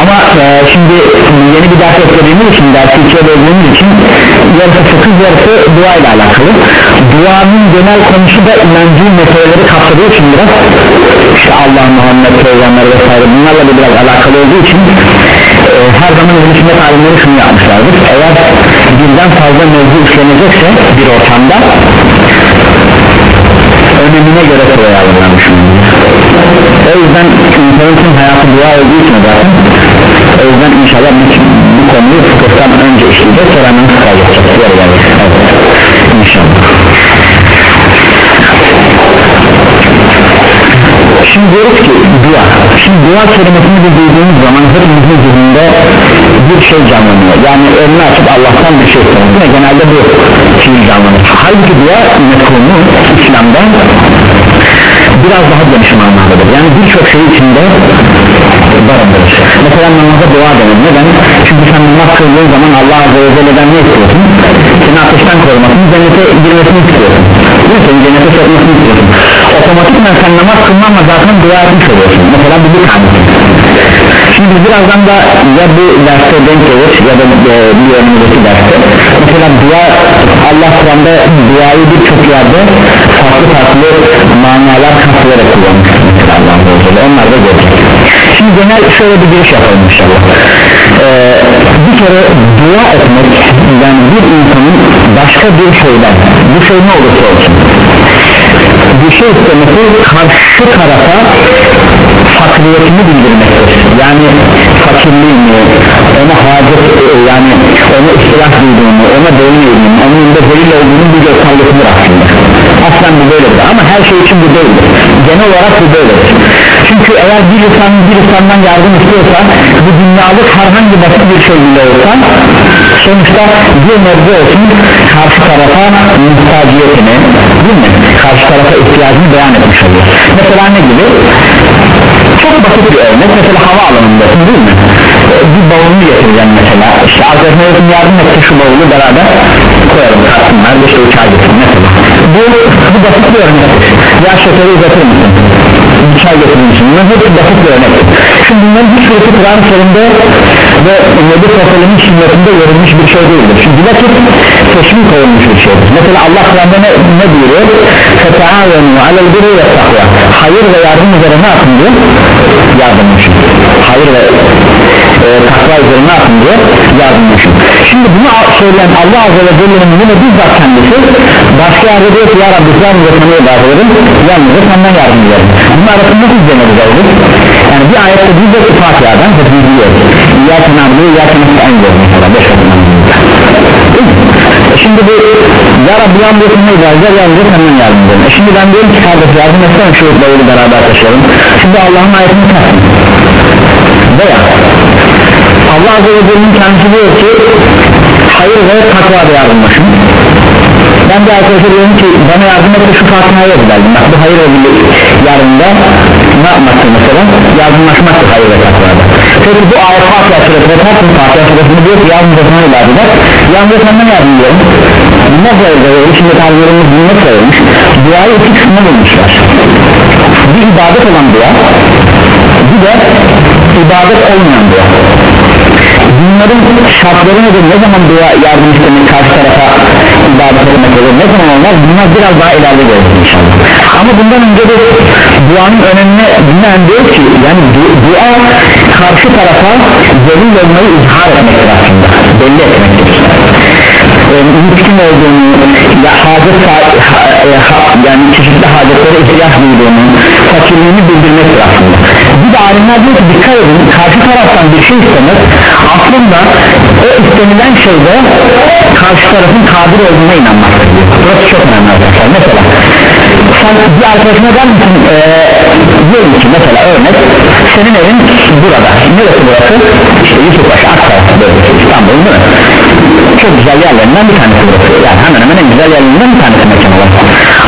ama e, şimdi yeni bir ders eklediğimiz için dersi ikiye böldüğümüz için yarısı fıkıh yarısı dua ile alakalı. Duanın genel konusu da inancı meseleleri kapsadığı için biraz. İşte Allah Muhammed Peygamber vesaire bunlarla da biraz alakalı olduğu için e, her zaman ehl sünnet alimleri şunu yapmışlardır. Eğer birden fazla mevzu işlenecekse bir ortamda önemine göre sıraya alınmış o yüzden insanın hayatı dua olduğu için zaten o yüzden inşallah bu, bu konuyu fıkıhtan önce işleyeceğiz sonra geçeceğiz diğer evet. inşallah Şimdi diyoruz ki dua. Şimdi dua kelimesini bir duyduğumuz zaman hepimizin zihninde bir şey canlanıyor. Yani önünü açıp Allah'tan bir şey istemek genelde bu fiil canlanır Halbuki dua mefhumu İslam'da biraz daha geniş manalıdır Yani birçok şey içinde barındırır. Mesela namaza dua denir Neden? Çünkü sen namaz kıldığın zaman Allah Azze ve Celle'den ne istiyorsun? Seni ateşten korumasını, cennete girmesini istiyorsun. Değil mi? Seni cennete sokmasını istiyorsun Otomatikman sen namaz kılmanla zaten dua etmiş oluyorsun Mesela bu bir tanesi Şimdi birazdan da ya bu derste denk gelir ya da e, bir önümüzdeki derste. Mesela dua Allah Kur'an'da duayı birçok yerde farklı farklı manalar katılarak kullanmış onlar da görecek Şimdi genel şöyle bir giriş yapalım inşallah. Ee, Bir kere dua etmek yani bir insanın başka bir şeyden bu şey ne olursa olsun bir şey istemesi karşı tarafa fakriyetini bildirmektir. Yani fakirliğini ona hacet yani ona ihtiyaç duyduğunu ona boyun eğdiğini onun önünde zelil olduğunu bir göstermesidir aslında. Aslen bu böyledir ama her şey için bu değildir. Genel olarak bu böyledir çünkü eğer bir insan bir insandan yardım istiyorsa bu dünyalık herhangi basit bir şey bile olsa sonuçta bir nebze olsun karşı tarafa muhtaciyetini değil mi? karşı tarafa ihtiyacını beyan etmiş oluyor mesela ne gibi? çok basit bir örnek mesela hava alanındasın değil mi? Ee, bir bavulunu getireceğim mesela işte arkadaşlarım yardım etti şu bavulu beraber koyalım kalsınlar bir şey uçağa getirin mesela bu, bu basit bir örnek ya şekeri uzatır mısın? bir çay getirir misin? bunlar hepsi basit bir örnek şimdi bunların hiçbirisi Kur'an sorunda ve Nebi Sosyal'ın sünnetinde verilmiş bir şey değildir çünkü bilakis teşvik olmuş bir şeydir mesela Allah Kur'an'da ne, ne buyuruyor? فَتَعَاوَنُوا عَلَى الْبِرِ وَالتَّقْوَى hayır ve yardım üzere ne yapın diyor? yardımlaşın hayır ve e, takva üzere ne yapın diyor? yardımlaşın şimdi bunu söyleyen Allah Azze ve Celle'nin yine bizzat kendisi. Başka yerde diyor ki ya Rabbi sen bize sana ibadet ederim yalnızca senden yardım ederim bunun arasında izlemeliyiz olur yani bir ayette bizzat Fatiha'dan hepimiz biliyoruz İyyâken abdü İyyâken nesta'in diyor mesela beş adımdan e şimdi bu ya Rabbi yalnızca sana ibadet eder yalnızca senden yardım ederim e şimdi ben diyorum ki kardeş yardım etsene şu bavulu beraber taşıyalım. Şimdi Allah'ın ayetini taksın veya Allah Azze ve Celle'nin kendisi diyor ki hayır ve takvada yardımlaşın ben bir arkadaşa diyorum ki bana yardım et şu Fatiha'ya ezberdim bak bu hayır ve yardımda ne yapmaktır mesela? Yardımlaşmaktır hayır ve takvada peki bu ayet Fatiha suresine taksın Fatiha suresini diyor ki yardımcı sana ibadet eder yalnızca senden yardım ediyorum ne böyle şimdi tabirlerimiz bunu nasıl söylemiş duayı iki kısmına bölmüşler bir ibadet olan dua bir de ibadet olmayan dua bunların şartları nedir? Ne zaman dua yardım istemek karşı tarafa ibadet etmek olur? Ne zaman olmaz bunlar biraz daha ileride görürüz inşallah. Ama bundan önce de duanın önemine binaen diyor ki yani du dua karşı tarafa zelil olmayı izhar etmektir aslında. Belli etmektir. Mümkün olduğunu ya hacet ha, e, yani çeşitli hacetlere ihtiyaç duyduğunu fakirliğini bildirmektir aslında bir de alimler diyor ki dikkat edin karşı taraftan bir şey istemek aslında o istenilen şeyde karşı tarafın kadir olduğuna inanmaktır diyor. Burası çok önemli arkadaşlar. Mesela sen bir arkadaşına der misin ee, diyelim ki mesela örnek senin evin burada neresi burası? İşte Yusufbaşı Akkaya bölgesi İstanbul değil mi? Çok güzel yerlerinden bir tanesi burası. Yani hemen hemen en güzel yerlerinden bir tanesi mekan olarak.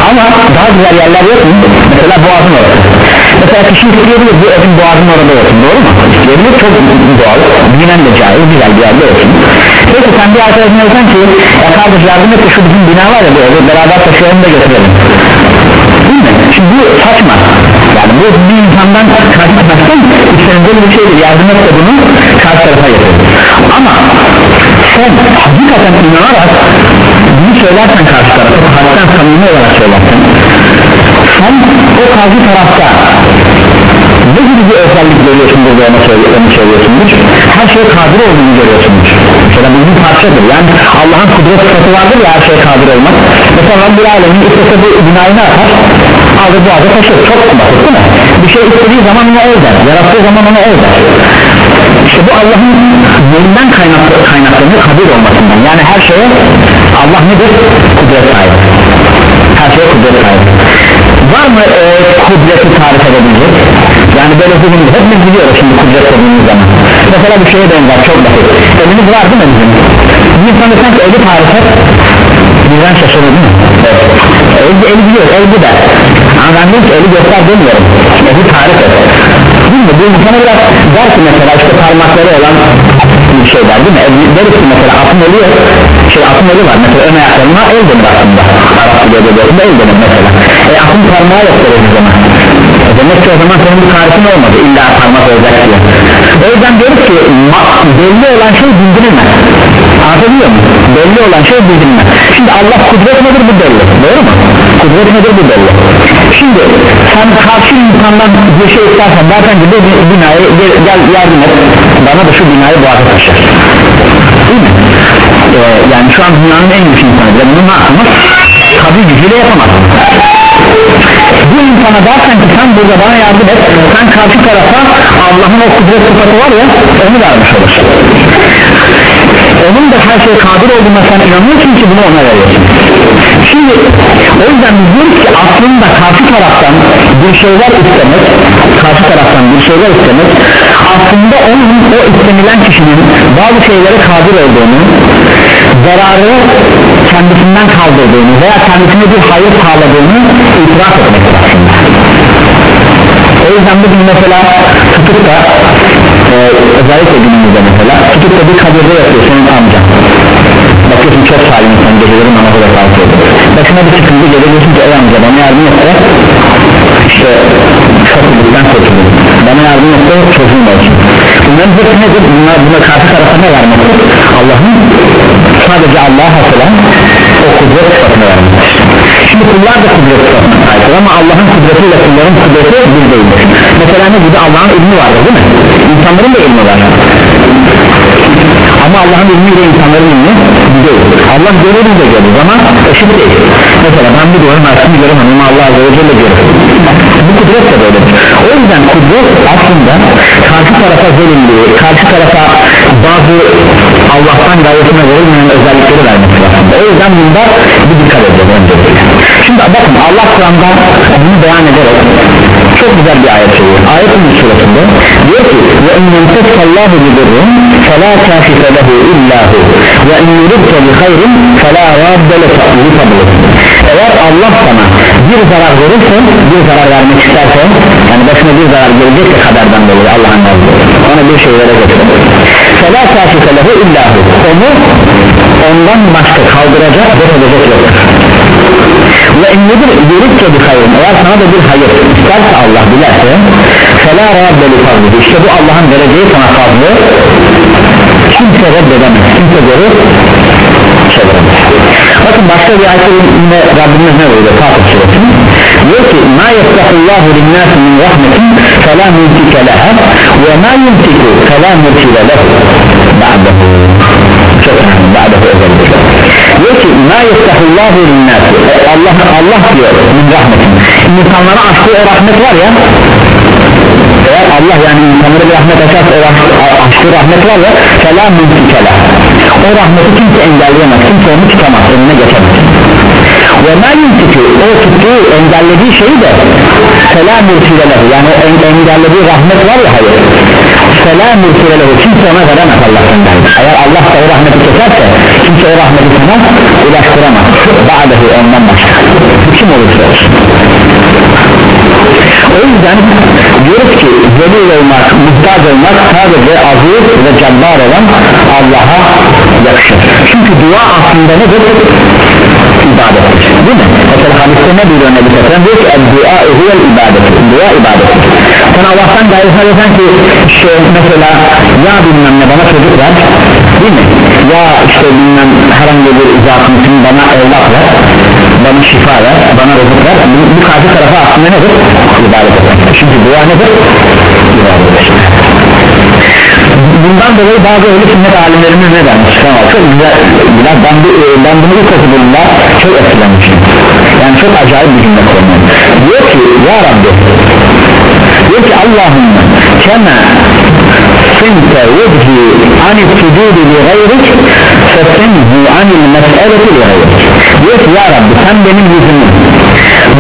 Ama daha güzel yerler yok mu? Mesela Boğaz'ın orası mesela kişi isteyebilir bu evin Boğaz'ın orada olsun. Doğru mu? İsteyebilir çok doğal. Bilinen de caiz güzel bir yerde olsun. Peki sen bir arkadaşına desen ki ya kardeş yardım et şu bizim bina var ya bu beraber taşıyalım da götürelim. Değil mi? Şimdi bu saçma. Yani bu bir insandan kaçmaktan eğlenceli bir şeydir yardım et de bunu karşı tarafa getir ama sen hakikaten inanarak bunu söylersen karşı tarafa kalpten samimi olarak söylersen sen o karşı tarafta ne gibi bir özellik görüyorsundur ve ona söylüyorsundur her şeye kadir olduğunu görüyorsundur mesela bu bir parçadır. Yani Allah'ın kudret sıfatı vardır ya her şeye kadir olmak. Mesela Rabbül Alemin istese bu binayı ne yapar? Aldı bu adı taşır. Çok basit değil mi? Bir şey istediği zaman ona ol der. Yarattığı zaman ona ol der. İşte bu Allah'ın kaynaklı, kaynaklanıyor kadir olmasından. Yani her şeye Allah nedir? Kudret sahibi her şeye kudret sahibi var mı e, kudreti tarif edebilecek? Yani böyle bugün hepimiz biliyoruz şimdi kudret dediğimiz zaman. Mesela bir şeye benzer çok basit. Elimiz var değil mi bizim? Bir insan desen ki eli tarif et birden şaşırır değil mi? Evet. el, el biliyor el bu der. Ama ben diyorum ki eli göster demiyorum. Eli tarif et. Değil mi? Bu insana biraz der ki mesela işte parmakları olan bir şey der değil mi? El, deriz ki mesela atın eli yok. Şey atın eli var. Mesela ön ayaklarına el denir aslında. Arap dili el denir mesela. E atın parmağı yok deriz o zaman. e demek ki o zaman senin bir tarifin olmadı. İlla parmak olacak diye. O yüzden diyoruz ki belli olan şey bildirilmez. Anlatabiliyor muyum? belli olan şey bildirilmez. Şimdi Allah kudret nedir bu belli? Doğru mu? kudret nedir bu belli? Şimdi sen karşı insandan bir şey istersen dersen ki bu binayı gel yardım et. Bana da şu binayı arada taşır. Değil mi? Ee, yani şu an dünyanın en güçlü insanı. Ve bunu ne yapamaz? tabi gücüyle yapamaz bu insana dersen ki sen burada bana yardım et. Sen karşı tarafa Allah'ın o kudret sıfatı var ya onu vermiş olursun. Onun da her şeye kadir olduğuna sen inanıyorsun ki bunu ona veriyorsun. Şimdi o yüzden diyoruz ki aslında karşı taraftan bir şeyler istemek karşı taraftan bir şeyler istemek aslında onun o istenilen kişinin bazı şeylere kadir olduğunu zararı kendisinden kaldırdığını veya kendisine bir hayır sağladığını itiraf etmektir aslında o yüzden bugün mesela tutup da e, özellikle günümüzde mesela tutup da bir kabirde yapıyor senin amcan bakıyorsun çok salim insan geceleri namazı da kalkıyor. Başına bir sıkıntı geliyor diyorsun ki ey amca bana yardım etse işte fakirlikten kurtuldum. Bana yardım etse çocuğum olsun. Bunların hepsi nedir bunlar buna karşı tarafa ne vermektir Allah'ın sadece Allah'a hasılan o kudret sıfatını vermektir şimdi kullar da kudret sıfatına sahiptir ama Allah'ın kudretiyle kulların kudreti bir değildir mesela ne gibi? Allah'ın ilmi vardır değil mi? İnsanların da ilmi var. Ama Allah'ın ilmiyle insanların ilmi değil. Allah görür de görür ama eşit değil. Mesela ben bir diyorum aslında göremem ama Allah Azze ve Celle görür bu kudret de böyledir. O yüzden kudret aslında karşı tarafa verildiği karşı tarafa bazı Allah'tan gayretine verilmeyen özellikleri vermesi aslında o yüzden bunda bir dikkat edeceğiz öncelikle. Şimdi bakın Allah Kur'an'da bunu beyan ederek çok güzel bir ayet söylüyor. Ayetin suresinde diyor ki ve in yemtesallahu bidirrin felâ kâfife lehu illâhu. Ve in yuridke bi hayrin felâ rabbe lefa'li eğer Allah sana bir zarar verirse bir zarar vermek isterse yani başına bir zarar gelecekse kaderden dolayı Allah'ın razı ona bir şey verecekse felâ kâfife lehu illâhu onu ondan başka kaldıracak bir edecek yoktur ve emredir yürütçe bir hayır. Eğer sana da bir hayır isterse Allah dilerse felâ rabbeli fazlı işte bu Allah'ın vereceği sana fazlı. Kimse reddedemez. Kimse geri çeviremez. Bakın başka bir ayette yine Rabbimiz ne buyuruyor? Fatih suresi diyor ki ma yestahullahu linnâsi min rahmetin felâ mültike leha ve ma yumtiku felâ mültike lehu ba'dahu. Çok önemli. Ba'dahu özellikle diyor ki ma yestahullahu linnâsi. Allah, Allah diyor min rahmetin. İnsanlara açtığı o rahmet var ya. Eğer Allah yani insanlara bir rahmet açarsa o açtığı rahmet var ya selam mümkükele o rahmeti kimse engelleyemez kimse onu tutamaz önüne geçemez ve ma yumkükü o tuttuğu engellediği şeyi de selam mürtülelehu yani o engellediği rahmet var ya hayır. Selam mürtülelehu kimse ona veremez Allah'tan eğer Allah da o rahmeti keserse kimse o rahmeti sana ulaştıramaz. Ba'dehu ondan başka. Kim olursa olsun. O yüzden diyoruz ki zelil olmak, muhtaç olmak sadece aziz ve cabbar olan Allah'a yakışır. Çünkü dua aslında nedir? İbadettir değil mi? mesela hadiste ne buyuruyor Nebi Sallallahu diyor ki dua huvel ibadet dua ibadettir sen Allah'tan gayrı söylesen ki işte mesela ya bilmem ne bana çocuk ver değil mi? ya işte bilmem herhangi bir zatımsın bana evlat ver bana şifa ver bana rızık ver bu, bu karşı tarafa aslında nedir? ibadet çünkü dua nedir? ibadet bundan dolayı bazı öyle sünnet alimlerimiz ne dermiş? Tamam çok güzel biraz ben, bu, e, ben bunu ilk okuduğumda çok etkilenmişim yani çok acayip bir cümle kullanıyor diyor ki ya Rabbi diyor ki Allahümme kema sente vechi ani sucudi li gayrik fesenhu anil mes'eleti li gayrik. Diyor ki ya Rabbi sen benim yüzümü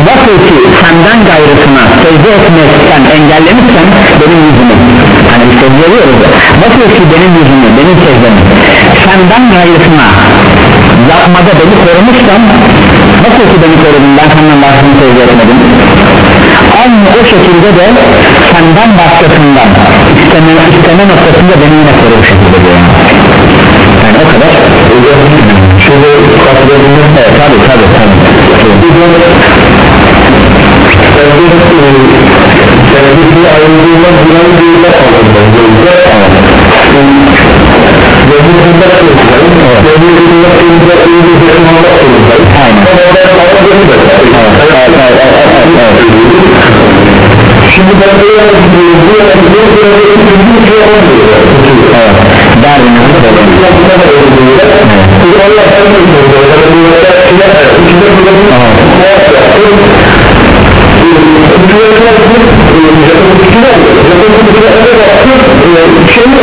nasıl ki senden gayrısına secde etmekten engellemişsen benim yüzümü. Hani biz secde ediyoruz nasıl ki benim yüzümü benim secdemi senden gayrısına yapmada beni korumuşsan nasıl ki beni korudun ben senden başkasını secde etmedim. Aynı o şekilde de senden başkasından isteme, isteme noktasında beni yine koru bu şekilde diyor. Yani o kadar katılabilir evet tabi tabi tabi Sevgisi ayrıldığında güven değiller alındı. Gönlünde kılacağım. Gönlünde kılacağım. Gönlünde kılacağım. Aynen. Şimdi ben böyle yapıyorum. Bu yapıyorum. Bu yapıyorum. Bu şey olmuyor. evet derdinizi söyleyin Şimdi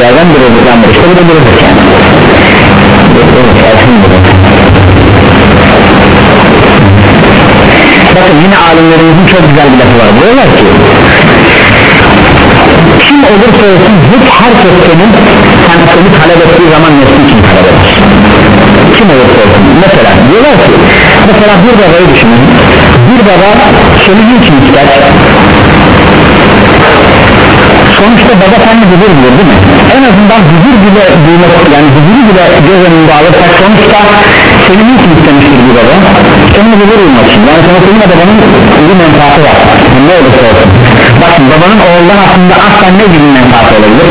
yerden bir rızıklandır işte bu da bir rızık yani bakın yine alimlerimizin çok güzel bir lafı var. Diyorlar ki kim olursa olsun hiç herkes senin sen seni talep ettiği zaman nesli için talep eder. Kim olursa olsun. Mesela diyorlar ki mesela bir babayı düşünün. Bir baba seni niçin ister sonuçta baba seninle huzur bulur değil mi? En azından huzur bile duymak yani huzuru bile göz önünde alırsak sonuçta seni niçin istemiştir bir baba. Senin huzur bulmak için yani sana senin babanın bir menfaati var. Ne olursa olsun bakın babanın oğuldan aslında asla ne gibi menfaati olabilir?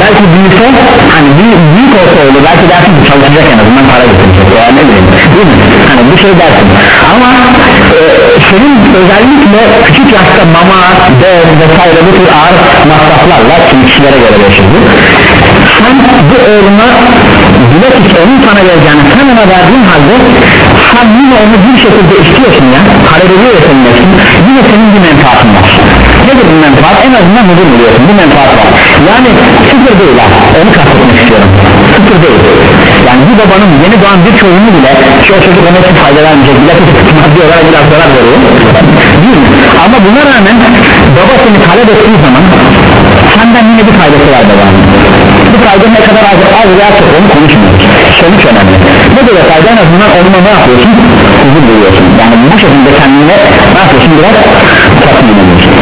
Belki büyüse hani büyük, büyük olsa olur belki dersin ki çalışacak en azından para getirecek veya ne bileyim değil mi? Hani bir şey dersin. Ama e, senin özellikle küçük yaşta mama, bez vesaire bu tür ağır masraflarla kimi kişilere göre yaşıyor sen bu oğluna bilakis onun sana vereceğini sen ona verdiğin halde sen yine onu bir şekilde istiyorsun ya ediyorsun nefsin yine senin bir menfaatin var nedir bu menfaat? En azından huzur buluyorsun bir menfaat var. Yani sıfır değil ha. Onu kastetmek istiyorum. Sıfır değil. Yani bir babanın yeni doğan bir çocuğunu bile ki o çocuk ona hiç fayda vermeyecek bilakis maddi olarak biraz zarar veriyor. Ama buna rağmen baba seni talep ettiği zaman senden yine bir faydası var babanın. Bu fayda ne kadar az, az veya çok onu konuşmuyoruz. Sonuç önemli. Ne böyle fayda en azından onunla ne yapıyorsun? Huzur buluyorsun yani bu şekilde kendine ne yapıyorsun? Biraz tatmin ediyorsun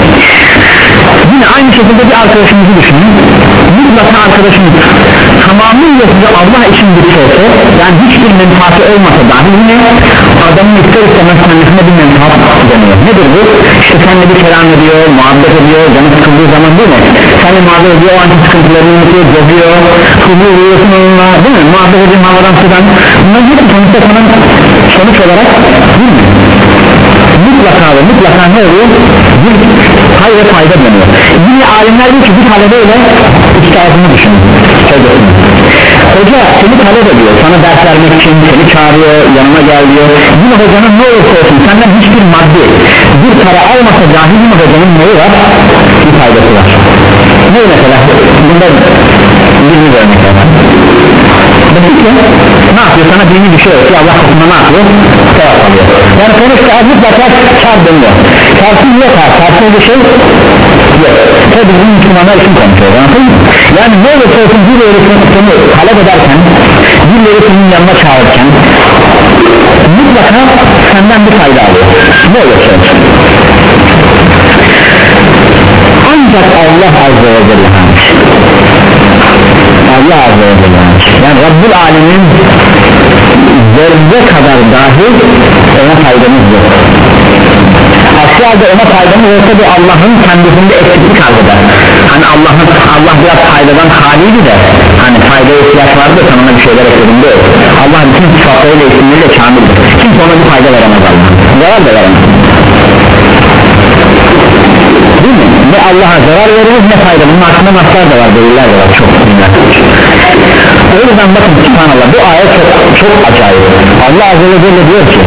yine aynı şekilde bir arkadaşımızı düşünün mutlaka arkadaşımız tamamıyla size Allah için bir şey olsa yani hiçbir menfaati olmasa dahi yine adamın ister istemez kendisine bir menfaat deniyor nedir bu? işte seninle bir kelam ediyor, muhabbet ediyor canı sıkıldığı zaman değil mi? seninle muhabbet ediyor, o anki sıkıntılarını unutuyor, geziyor huzur uyuyorsun onunla değil mi? muhabbet ediyor havadan sudan bunların hepsi sonuçta sana sonuç olarak değil mi? Mutlaka ve mutlaka ne oluyor? Bir ve fayda dönüyor. Yine alimler diyor ki bir talebeyle üstadını düşünün. Hocasını hoca seni talep ediyor. Sana ders vermek için seni çağırıyor yanıma gel diyor. Yine hocanın ne olursa olsun senden hiçbir maddi bir para almasa dahi yine hocanın neyi var? Bir faydası var. Ne mesela? Bunda birini bir örnek var Demek ki ne yapıyor? Sana dini bir şey öğretiyor Allah katında ne yapıyor? Sevap alıyor Yani sonuçta mutlaka kar dönüyor Karsız yok ha. Karsız bir şey yok. Tabi bunu Müslümanlar için konuşuyor anladın? Yani ne olursa olsun bir öğretmeni talep ederken Bir öğretmenin yanına çağırırken Mutlaka senden bir fayda alıyor. Ne olursa olsun. Ancak Allah Azze ve Celle Allah Azze ve Yani Rabbul Alemin zerre kadar dahi ona faydamız yok. Aksi halde ona faydamız olsa da Allah'ın kendisinde eksiklik arz hani Allah'ın Allah biraz faydadan haliydi de hani faydaya ihtiyaç vardı sen ona bir şeyler ekledin de Allah bütün sıfatlarıyla isimleriyle kamildir. Kimse ona bir fayda veremez Allah zarar da veremez. Değil mi? ne Allah'a zarar veririz ne fayda? Bunun hakkında naslar da var deliller de var çok bunlar o yüzden bakın subhanallah bu ayet çok, çok acayip. Allah azze ve celle diyor ki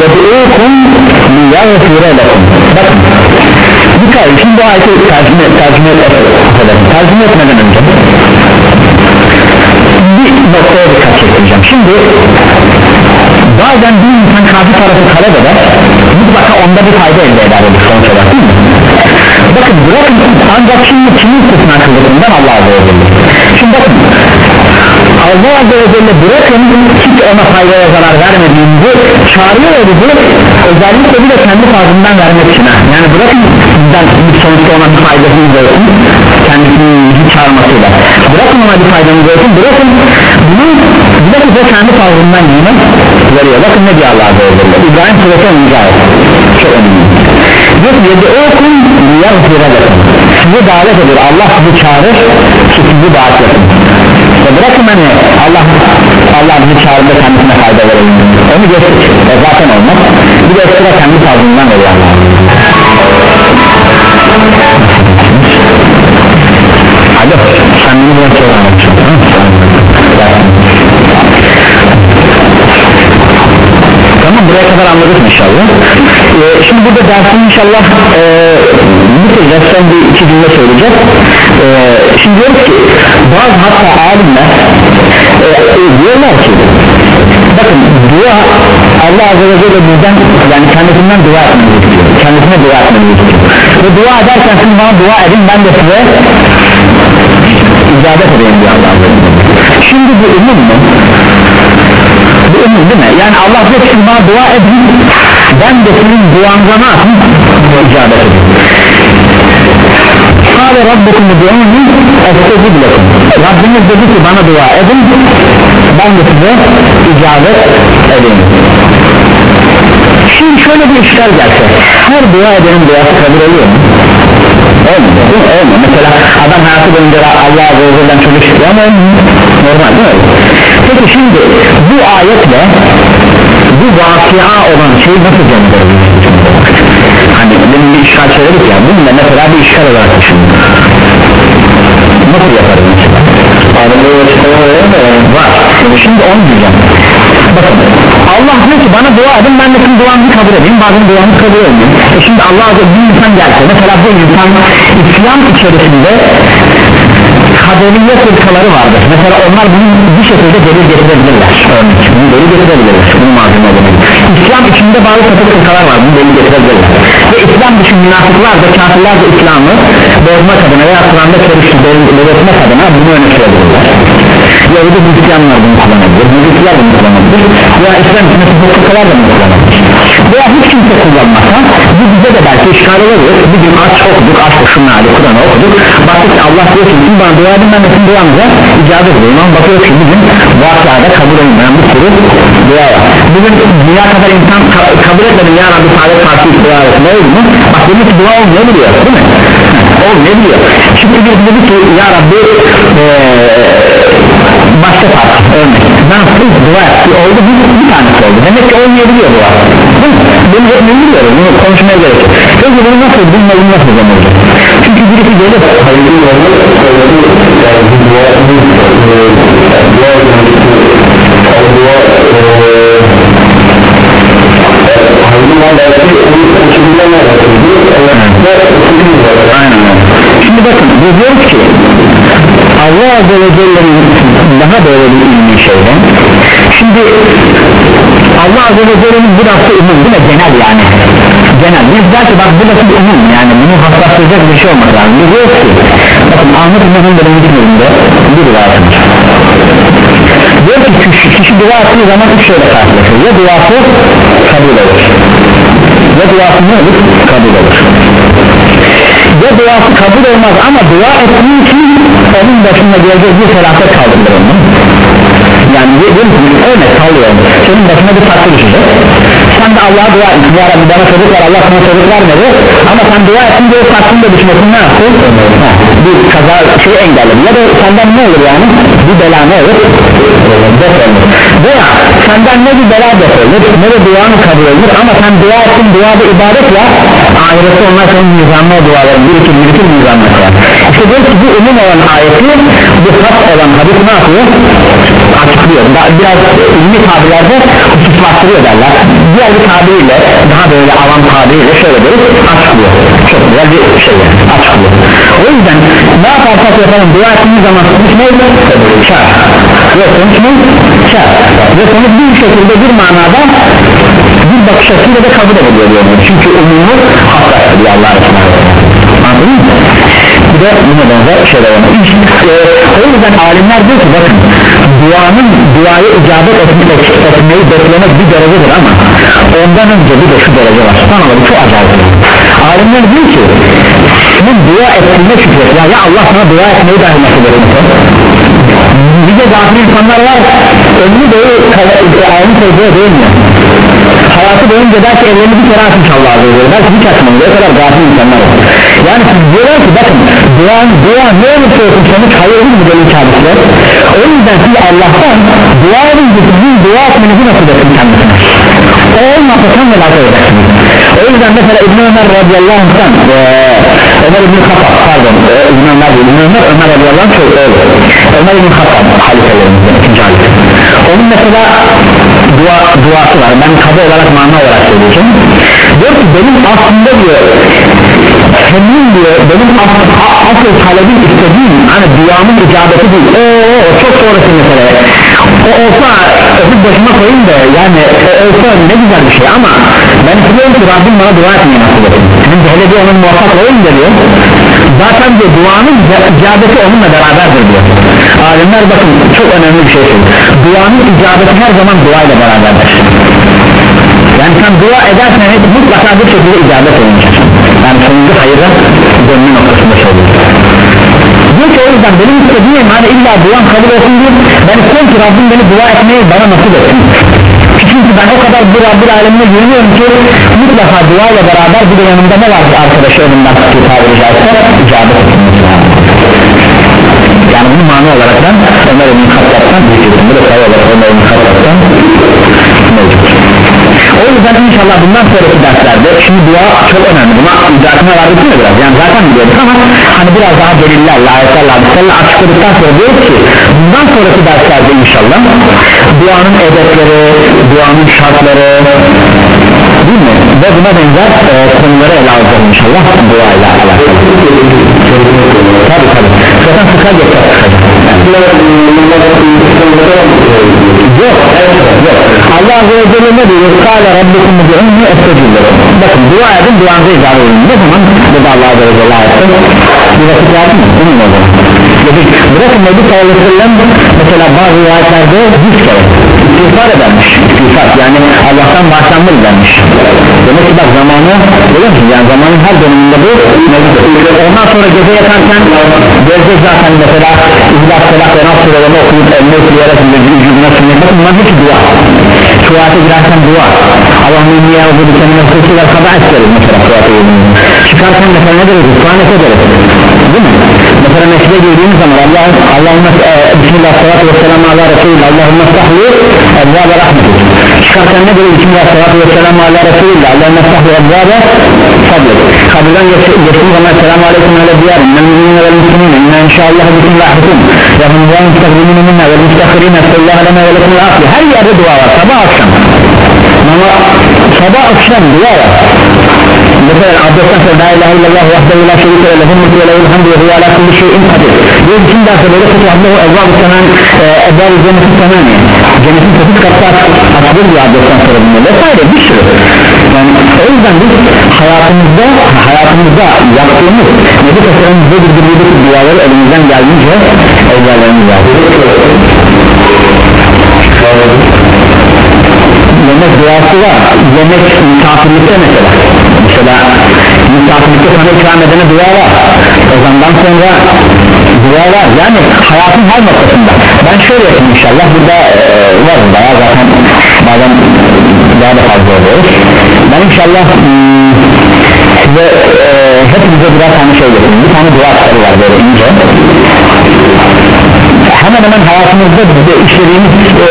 yedi'ukum liyagfire lekum. Bakın Mikail şimdi bu ayeti tercüme, tercüme, affederim, tercüme etmeden önce bir noktaya dikkat çekeceğim şimdi bazen bir insan karşı tarafı talep eder mutlaka onda bir fayda elde eder olur sonuç olarak değil mi? bakın bırakın ancak şimdi kimin kısmına kıldığından Allah Azze ve Celle şimdi bakın Allah Azze ve Celle bırakın hiç ona fayda ve zarar vermediğimizi çağırıyor ya bizi özellikle bir de kendi fazlından vermek için yani bırakın bizden bir sonuçta ona bir faydasını olsun kendisini çağırmasıyla. Bırakın ona bir faydamız olsun bırakın bunu bir de bize kendi fazlından yine veriyor bakın ne diyor Allah Azze ve Celle İbrahim suresi 10. ayet. Çok önemli. Sizi davet ediyor. Allah sizi çağırır ki sizi bağışlasın ve bırakın hani Allah Allah bizi çağırdı kendisine fayda verelim onu geçtik. E zaten olmaz. Bir de ekstra kendi tarzından veriyor Allah Alo sen sonra buraya kadar anladık inşallah. Ee, Şimdi burada dersin inşallah e, bitireceğiz son bir iki cümle söyleyeceğiz ee, Şimdi diyoruz ki bazı hatta alimler e, e, diyorlar ki Bakın dua Allah Azze ve Celle bizden yani kendisinden dua etmemizi Kendisine dua etmemizi Ve dua ederken siz bana dua edin ben de size icabet edeyim diyor Allah Azze Şimdi bu umum mu? Umum değil mi? Yani Allah diyor ki bana dua edin ben de senin duanıza ne yapayım? icabet edeyim Kâle Rabbukum du'uni estecib lekum Rabbimiz dedi ki bana dua edin ben de size icabet edeyim Şimdi şöyle bir işler gelse her dua edenin duası kabul oluyor mu? Olmuyor? Olmuyor. Mesela adam hayatı boyunca Allah Azze çocuk istiyor ama olmuyor. Normal değil mi? Peki şimdi bu ayetle bu vakia olan şeyi nasıl gönderebiliriz? Hani benim bir işgal söyledik ya bununla mesela bir işgal olarak düşünün. Nasıl yaparız mesela? Adem'e var. Şimdi onu diyeceğim. Bakın Allah diyor ki bana dua edin ben de sizin duanızı kabul edeyim bazen duanızı kabul edeyim e şimdi Allah Azze bir insan gelse mesela bu insan İslam içerisinde kaderiye fırkaları vardır. Mesela onlar bunu bir şekilde delil getirebilirler. Örnek bunu delil getirebilirler. Bunu malzeme edebilir İslam içinde bazı sapık fırkalar var. Bunu delil getirebilirler. Ve İslam dışı münafıklar da kafirler de İslam'ı bozmak adına veya Kur'an'da belirtmek adına bunu öne sürebilirler Yahudi Hristiyanlar bunu kullanabilir Müzikler bunu kullanabilir. Veya İslam sapık fırkalar da bunu kullanabilir. Veya hiç kimse kullanmazsa bu bize de belki işgal olabilir. Bir gün aç okuduk aç şunun hali Kur'an'ı okuduk. Baktık Allah diyor ki bizim bana dua edin ben de sizin duanıza icabet edeyim ama bakıyoruz ki bugün vakıada kabul edilmeyen bir sürü dua var. Bugün dünya kadar insan ka kabul etmedi ya Rabbi Saadet Partisi dua et. Ne oldu mu? bak demek ki dua olmayabiliyor değil mi? olmayabiliyor şimdi bir dedi ki ya Rabbi ee, başka parti örnek. Ben sırf dua etti oldu bir, bir tanesi oldu. Demek ki olmayabiliyor dua. Bunu hepimiz biliyoruz bunu konuşmaya gerek yok. Peki bunu nasıl bilmeyi nasıl zamıracak çünkü birisi gelir hayırlı yolu söyledi yani bu dua bu dua o dua hayırlı mal belki onun usulünden yapıldı ve usulü var aynen şimdi bakın biz diyoruz ki Allah Azze ve Celle'nin daha böyle bir ilmi şeyde şimdi Allah Azze ve Celle'nin burası umum değil mi genel yani. Genel. Biz der ki bak burası bir umum yani. Bunu hassaslayacak bir şey olmak lazım biz diyoruz ki. Bakın Ahmet İmam'ın birinci bölümünde bir rivayet var diyor ki kişi, kişi dua ettiği zaman üç şeyle karşılaşır ya duası kabul olur. Ya duası ne olur? Kabul olur ya duası kabul olmaz ama dua ettiği için onun başında gelecek bir felaket kaldırır onu yani diyelim ki örnek sallıyorum senin başına bir takdir düşecek sen de Allah'a dua ettin ya Rabbi bana çocuk ver Allah sana çocuk vermedi. Ama sen dua ettin diye takdir de düşmesin ne yaptın? Bir kaza şey engelledi ya da senden ne olur yani? Bir bela ne olur? Veya senden ne bir bela defolur ne de duanı kabul olur ama sen dua ettin duada ibadet ya ahirette onlar senin mizanına duaların birikir birikir mizanına koyar işte diyor ki bu umum olan ayeti bu has olan hadis ne yapıyor? Açıklıyor. Biraz ilmi tabirlerde hususlaştırıyor derler. Diğer bir tabiriyle daha böyle avam tabiriyle şöyle deriz açıklıyor çok güzel bir şey açıklıyor o yüzden ne yaparsak yapalım dua ettiğimiz zaman sonuç neydi? şart ve sonuç ne? şart ve sonuç bir şekilde bir manada bir bakış açısıyla da kabul ediliyor diyor çünkü umumu hassaslığı Allah Resulü? De buna benzer şeyler var. E, o yüzden alimler diyor ki bakın duanın duaya icabet etmek, etmeyi beklemek bir derecedir ama ondan önce bir de şu derece var. Bu çok acayip alimler diyor ki senin dua ettiğine şükret. Ya, ya Allah sana dua etmeyi dahi nasip bir de gafil insanlar var ömrü boyu aynı secdeye değmiyor hayatı boyunca belki ellerini bir kere açmış Allah Azze ve Celle belki hiç açmamış o kadar gafil insanlar var. Yani siz diyorlar ki bakın dua, dua ne olursa olsun sonuç hayırlı mı böyle kabuslar o yüzden siz Allah'tan dua edince sizin dua etmenizi nasıl etsin kendisine. O olmasa sen ne bakar edersiniz o yüzden mesela İbn Ömer radıyallahu anh'tan ee, Ömer İbn Khattab pardon e, İbn Ömer değil İbn Ömer Ömer radıyallahu anh çok oğlu Ömer İbn Khattab halifelerimizden ikinci halife onun mesela dua, duası var. Ben kaba olarak mana olarak söyleyeceğim. Diyor ki benim aslında diyor senin diyor benim asıl, asıl talebim istediğim hani duamın icabeti değil. O, o çok sonrası mesele o olsa öpüp başıma koyayım da yani o olsa ne güzel bir şey. Ama ben istiyorum ki Rabbim bana dua etmeyi nasip etsin. Çünkü hele bir onun muvaffak olayım da diyor. Zaten diyor duanın icabeti onunla beraberdir diyor. Alimler bakın çok önemli bir şey söylüyor. Duanın icabeti her zaman duayla beraberdir. Yani sen dua edersen hep mutlaka bir şekilde icabet olunacak yani sonunda hayırda dönme noktasında söylüyor diyor ki o yüzden benim istediğim hani illa duam kabul olsun diye ben istiyorum ki Rabbim beni dua etmeyi bana nasip etsin. Çünkü ben o kadar bir Rabbül alemine güveniyorum ki mutlaka dua ile beraber bir de yanımda ne var arkadaşı önümden tutuyor tabiri caizse icabet yani bunu mani olarak ben Ömer İbn getirdim bu da sayı olarak Ömer İbn mevcut o yüzden inşallah bundan sonraki derslerde şimdi dua çok önemli buna idrakına vardık mı biraz? Yani zaten biliyorduk ama hani biraz daha delillerle ayetlerle hadislerle açıkladıktan sonra diyoruz ki bundan sonraki derslerde inşallah duanın edepleri duanın şartları değil mi? Ve buna benzer e, konuları ele alacağız inşallah dua ile alakalı. Tabi tabi zaten fıkha geçeceğiz yok yok. Allah Azze ve Celle ne diyor mudu'unni estecibleri bakın dua edin duanıza icabet edin ne zaman? Burada Allah Azze ve Celle ayette bir vakit lazım mı? bunun o zaman? Dedik bırakın Nebi sallallahu aleyhi ve sellem. Mesela bazı rivayetlerde yüz kere istiğfar edermiş. İstiğfar yani Allah'tan bağışlanma dilenmiş demek ki bak zamanı öyle mi? yani zamanın her döneminde bu mevcut. Ondan sonra gece yatarken gelecek zaten mesela İhlas Selah ve Nas Surelerini okuyup eline okuyarak vücuduna sünnet bakın bunlar hepsi dua. Tuvalete girerken dua. Allah'ın ünlüye olduğu kendine sesi ve sabah ederiz mesela tuvalete girdiğimizde çıkarken mesela ne deriz? Tuvalet ederiz değil mi? mesela mescide girdiğimiz zaman Allah Allah'ın e, Bismillah salatu ve selamu ala Resulullah Allah'ın sahli Evva ve rahmetu çıkarken ne diyor Bismillah salatu ve selamu ala Resulullah? Allah'ın nefsahu ebbâbe fadlik kabirden geçtiği zaman selamu aleyküm ala diyar. İnnel vel muslimin inna inşallah bikum lahikum ve müstakrimine minna ve müstakrimine sallallahu aleyhi ve lekum afli her yerde dua var sabah akşam. Ama sabah akşam dua var sonra la ilahe illallah vahdehu la şerike ve lehum mulku ve lehul hamdu ve huve ala kulli şeyin kadir. Diyor bütün derse böyle fetihadlahu evvab-ı semen evvab-ı cennetin semani cennetin sekiz katlar açılır diyor abdestten sonra bunlar vesaire bir sürü. O yüzden biz hayatımızda hayatımızda yaptığımız nebi tasarımızda bildirdiğimiz duaları elimizden yemek duası var yemek misafirlikte mesela mesela misafirlikte sana ikram edene dua var. Ezandan sonra dua var. Yani hayatın her noktasında. Ben şöyle yapayım inşallah. Burada e, var bayağı zaten bazen daha da fazla oluyoruz ben inşallah hmm, size e, hepinize birer tane şey getireyim bir tane dua kitabı var böyle ince hemen hemen hayatımızda bize işlediğimiz e,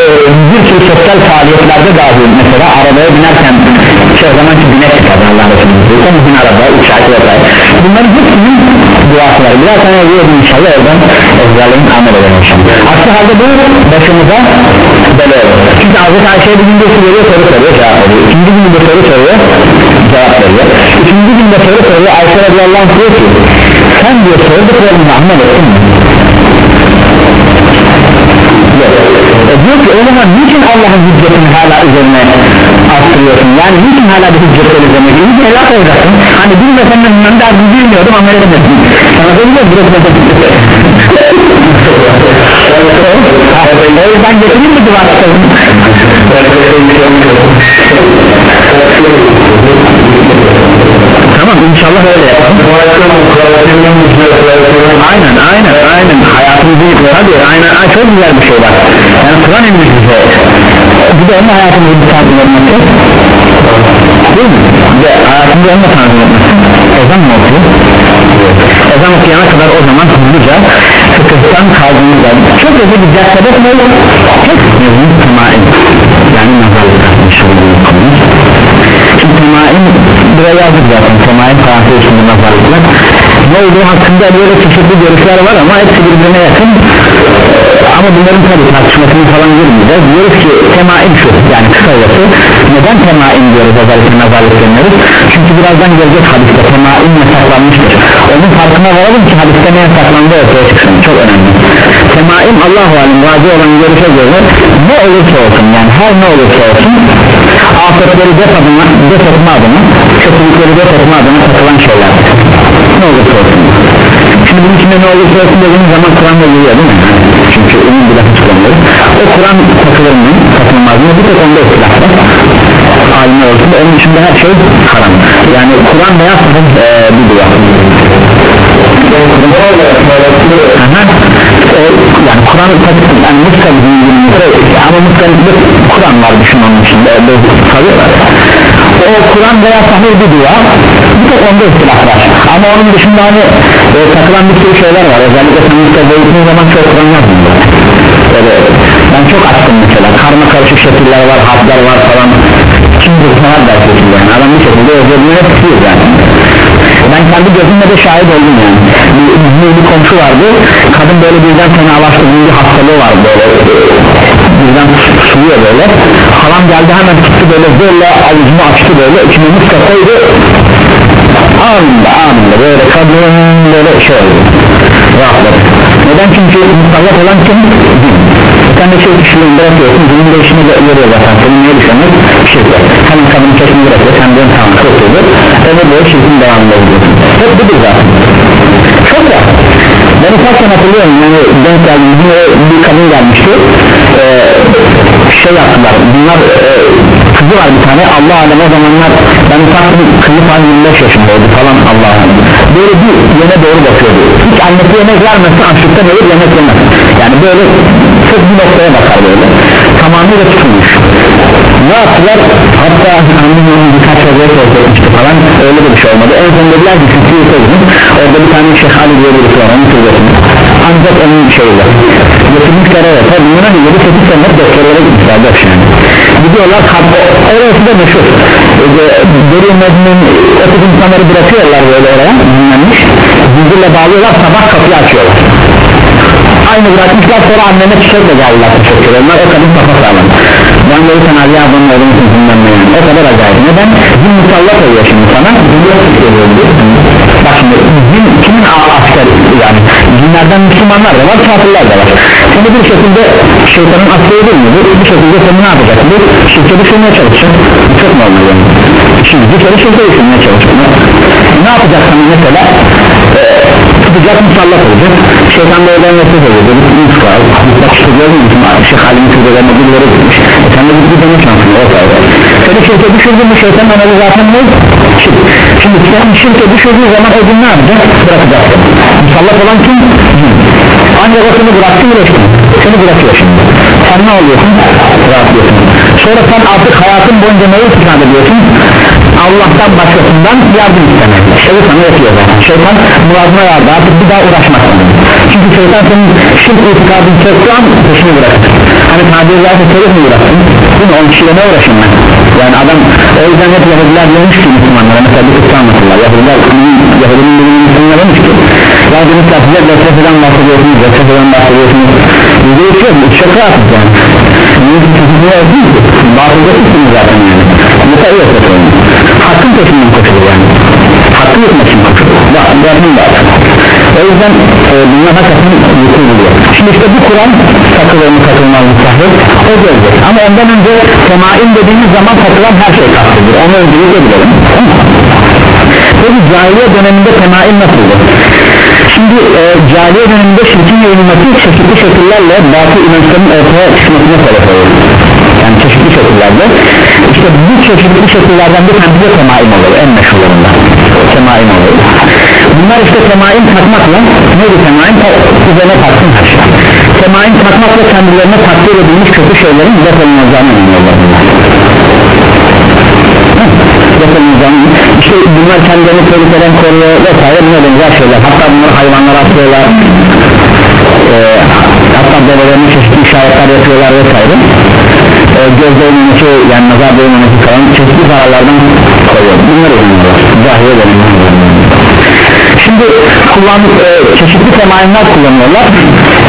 bir sürü sosyal faaliyetlerde dahil. Mesela arabaya binerken şey o zamanki binek kitabı Allah Resulü'nün son bin araba, uçak vesaire bunların hepsinin duası var. Birer tane yazıyorum inşallah oradan ezberleyin amel edelim inşallah. Aksi halde bu başımıza bela olur. Çünkü Hazreti Ayşe'ye bir günde soruyor soru soruyor cevap veriyor. İkinci günde soru soruyor cevap veriyor. Üçüncü günde soru soruyor. Ayşe radıyallahu anh diyor ki sen diyor sorduklarını amel ettin mi? Diyor ki o zaman niçin Allah'ın hüccetini hala üzerine arttırıyorsun? Yani niçin hala bir hüccetler üzerine niçin helak olacaksın. Hani bilmesen ben daha bilmiyordum ama öyle demedim sana biliyor burası da o yüzden getireyim mi dua kitabını tamam inşallah öyle yapalım aynen aynen aynen. Hayatımızı yıkıyor. Hadi aynen. Ay, çok güzel bir şey var. Yani Kur'an emri bize bir de onun hayatımızı bir tanzim etmesi değil mi? de hayatımızı onunla tanzim etmesi ezan mı okuyor? ezan okuyana kadar o zaman hızlıca fıkıhtan kaldığımızda çok hızlı bir ders sebep mi olur? tek mevzu temain yani nazarlıkta şimdi temain buraya yazdık zaten. Temain parantez içinde nazarlıklar ne olduğu hakkında böyle çeşitli görüşler var ama hepsi birbirine yakın ama bunların tabi tartışmasını falan girmeyeceğiz diyoruz ki temain şu yani kısacası. Neden temain diyoruz özellikle nazarlık deniyoruz? Çünkü birazdan gelecek hadiste temain yasaklanmıştır. Onun farkına varalım ki hadiste ne yasaklandığı ortaya çıksın. Çok önemli. Temain Allah-u Alem razı olan görüşe göre ne olursa olsun yani her ne olursa olsun afetleri def adına def etme adına kötülükleri def etme adına takılan şeyler olursa olsun. Şimdi bunun içinde ne olursa olsun dediğimiz zaman Kur'an'da geliyor değil mi? çünkü ümit bir lafı kullanıyoruz o Kur'an takılır mı? takılmaz mı? bir tek onda ihtilaf var. Alimler olsun da onun içinde her şey haram. Yani Kur'an beyaz e, bir dua yani Kur'an yani Muskal ama Muskal'de Kur'an var düşün onun içinde. Tabi o Kur'an veya sahih bir dua. Bir tek onda ihtilaf var. Ama onun dışında hani e, takılan bir sürü şeyler var. Özellikle Muskal'de eğitim zaman çok Kur'an yazmıyor. Böyle ben çok açtım mesela. Karma karışık şekiller var harfler var falan. Kim bu sanat dersi yani? Adam bir şekilde özelliğine tutuyor yani ben kendi gözümle de şahit oldum yani. Bir, bir, bir komşu vardı. Kadın böyle birden fenalaştı bir hastalığı var böyle birden susuyor böyle. Halam geldi hemen tuttu böyle böyle avucunu açtı böyle içine muska koydu. Anında anında böyle kadın böyle şey oldu. Rahatladı. Neden? Çünkü musallat olan kim? din. Sen de şey kişiliğini bırakıyorsun dinin de işini görüyor zaten. Senin neye düşenir? şirk hemen kadın kesin bırakıyor sen diyorsun tamam iyi öyle böyle şirkin devamında gidiyorsun. Hep budur zaten. Çok da ben ufaktan hatırlıyorum. Yani denk geldim bir, bir kadın gelmişti. Ee, şey yaptılar. Bunlar e, kızı var bir tane. Allah alem o zamanlar ben ufaktım kızı falan 25 yaşındaydı falan Allah alem böyle bir yöne doğru bakıyordu. Hiç annesi yemek vermezse açlıktan ölür yemek yemez. Yani böyle çok bir noktaya bakar böyle. Tamamıyla tutulmuş. Ne yaptılar? Hatta annemin birkaç yazıya sormuştu falan. Öyle bir şey olmadı. En son dediler ki Yusuf'un orada bir tane Şeyh Ali diye birisi var onun türbesinde ancak onun şeyle getirmişler evet tabi buna 7-8 sene doktorlara gitmişler boş yani. Bir gidiyorlar kapı orası da meşhur. Deri mecnun öteki insanları bırakıyorlar böyle oraya dinlenmiş. Zincirle bağlıyorlar sabah kapıyı açıyorlar. Aynı bırakmışlar sonra anneme çiçekle geldiler teşekkür onlar o kadın kafa sağlam. Ben de sen Ali ablanın oğlunu yani. O kadar acayip. Neden? Zil musallat oluyor şimdi sana bak şimdi kimin asker yani cinlerden Müslümanlar da var kafirler de var. Seni bir şekilde şeytanın değil mi bu? Bir şekilde seni ne yapacak bu şirke düşürmeye çalışacak çok normal yani? Şimdi bir kere şirke düşürmeye çalışacak ne yapacak sana mesela? Ee, tutacak musallat olacak. Şeytan da oradan nefret ediyor. Dedi Muska bak işte gördün mü Şeyh Halim'in sürülerine birileri gitmiş. E sen de bir demek şansın o kadar seni şirke düşürdün mü şeytan ona zaten ne şirk şimdi sen şirke düşürdüğü zaman o gün ne yapacak? Bırakacaksın musallat olan kim? Ancak o seni bıraktı uğraştın seni bırakıyor şimdi. Sen ne oluyorsun rahatlıyorsun sonra sen artık hayatın boyunca neyi ikna ediyorsun Allah'tan başkasından yardım istemek şeyi yapıyor zaten şeytan muradına yardı artık bir daha uğraşmak çünkü şeytan senin şirk itikadın çöktüğü an peşini bırakır hani tabiri zaten çocuk mu bıraksın değil mi 10 kişiyle ne uğraşın ben yani adam o yüzden hep Yahudiler demiş ki Müslümanlara mesela bir kısa anlatırlar Yahudiler Yahudinin bir Müslümanlar demiş ki ya demişler size vesveseden bahsediyorsunuz vesveseden bahsediyorsunuz yüzde üç yok şaka yaptık yani niye bir çocukluğa değil ki sizsiniz zaten yani mesela iyi zaten zaten o yüzden e, bunlar hakikaten yıkılıyor şimdi işte bu Kur'an takılır mı takılmaz mı sahip o gelecek ama ondan önce temain dediğimiz zaman takılan her şey kastedilir. Onu öncelikle bilelim. Peki cahiliye döneminde temain nasıldı? Şimdi e, cahiliye döneminde şirkin yayılması çeşitli şekillerle batı inançların ortaya çıkmasına sebep olur yani çeşitli şekillerde. İşte bu çeşitli şekillerden bir tanesi de temaim olur en meşhurlarında temaim olur. Bunlar işte temaim takmakla neydi temaim üzerine taksın her şey. Temaim takmakla kendilerine takdir edilmiş kötü şeylerin defolunacağını inanıyorlar defolunacağını işte bunlar kendilerini tehlikeden koruyor vesaire buna benzer şeyler. Hatta bunları hayvanlara atıyorlar. Ee, hatta develerine çeşitli işaretler yapıyorlar vesaire e, göz değmemesi yani nazar değmemesi falan çeşitli zararlardan koruyor bunları inanıyorlar cahiliye döneminde şimdi kullan, e, çeşitli temayinler kullanıyorlar.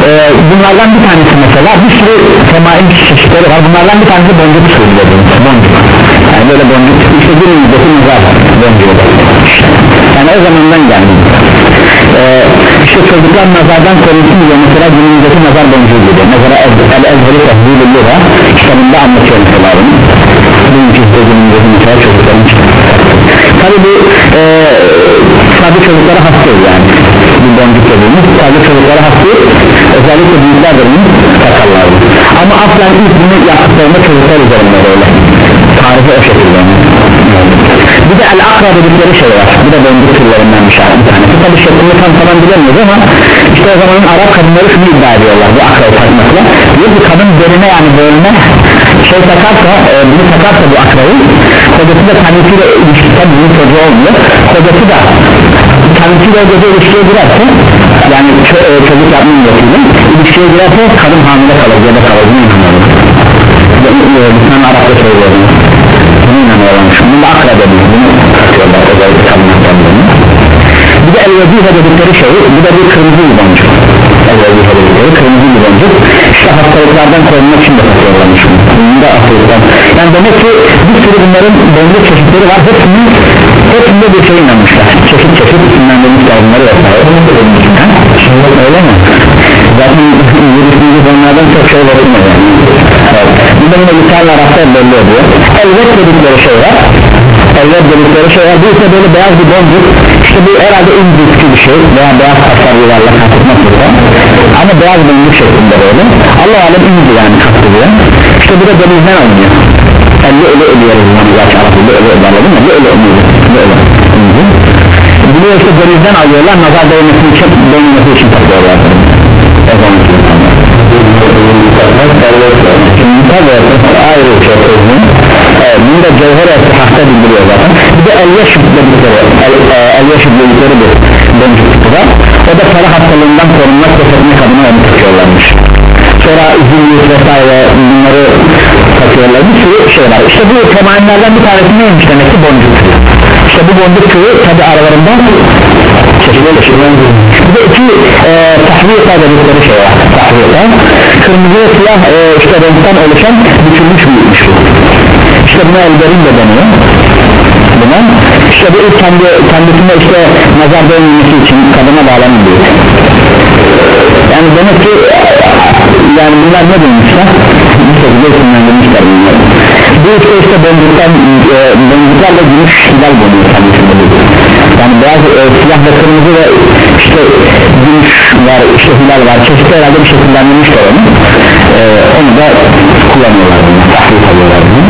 E, bunlardan bir tanesi mesela bir sürü temayin çeşitleri var. Bunlardan bir tanesi boncuk söylüyor boncuk. Yani böyle boncuk işte bir müddeti nazar boncuğu. Yani o zamandan geldi e, işte çocuklar nazardan korunsun diye mesela günümüzdeki nazar boncuğu gibi. Mesela el-ezheri tehzilullu da kitabında anlatıyor mesela bunu bugünkü günümüzdeki mesela çocukların tabi bu e, sadece çocuklara hasta yani. Bu boncuk dediğimiz sadece çocuklara hasta özellikle büyükler de bunu ama aslen ilk bunu yaptıklarında çocuklar üzerinde böyle tarihi o şekilde bir de el-akra dedikleri şey var. Bu da boncuk türlerinden bir şey bir tanesi. Tabi şeklini tam tamam bilemiyoruz ama işte o zamanın Arap kadınları şunu iddia ediyorlar bu akrayı takmakla. Diyor ki kadın derine yani bölme şey takarsa e, bunu takarsa bu akrayı kocası da kendisiyle ilişki tabi bunun çocuğu olmuyor. Kocası da kendisiyle gece ilişkiye girerse yani ço e, çocuk yapma niyetiyle ilişkiye girerse kadın hamile kalır ya da kalır bunu inanıyorum. Bir tane Arapça söylüyorum bunu inanıyorlarmış bunu da akra dedi bunu katıyorlar özellikle kadınlardan bir de el-vezife dedikleri şey bu da bir kırmızı boncuk el-vezife dedikleri kırmızı boncuk işte hastalıklardan korunmak için de takıyorlarmış bunu da hastalıktan yani demek ki bir sürü bunların boncuk çeşitleri var. Hepsinin hepsinde bir şey inanmışlar. Çeşit çeşit isimlendirmişler bunları vesaire öyle mi? zaten yürütüncü onlardan çok şey bakılmıyor yani evet. yine İtalyan Arap'ta belli oluyor. Elbet dedikleri şey var. Elbet dedikleri şey var. Bu ise böyle beyaz bir boncuk. İşte bu herhalde incik bir şey. Veya beyaz taşlar yuvarlak katılmak burada ama beyaz boncuk şeklinde böyle. Allah alem inci yani katılıyor işte bu da denizden alınıyor. Elle öyle ölüyoruz yani gerçi Arap'ta öyle anladın mı? öyle öyle bunu işte denizden alıyorlar. Nazar değmesi için değmesi için takıyorlar o zaman tabi ayrı bir şey evet, bunu da cevher hasta bildiriyor zaten. Bir de el yaşıp dedikleri el yaşıp dedikleri bir tipi var o da para hastalığından korunmak ve teknik adına onu takıyorlarmış sonra zillik vesaire bunları takıyorlar bir sürü şey temayinlerden bir tanesi neymiş demek ki? Boncuk işte bu boncuk türü tabi aralarından çeşitli bir de iki e, tahriyata dedikleri şey var. Tahriyata kırmızı ve siyah e, işte renkten oluşan bütünmüş büyükmüş bu işte buna elberin de deniyor. Buna. İşte bu ilk kendi, kendisinde işte nazar değmemesi için kadına bağlanıyor yani demek ki yani bunlar ne demişler? Bir şekilde isimlendirmişler bunları bu işte işte boncuktan e, boncuklarla gümüş hilal buluyor kendisinde bu. yani beyaz e, siyah ve kırmızı ve işte gümüş var işte hilal var. Çeşitli herhalde bir şekillendirmişler onu e, onu da kullanıyorlar bunu tahrif alıyorlar bunu.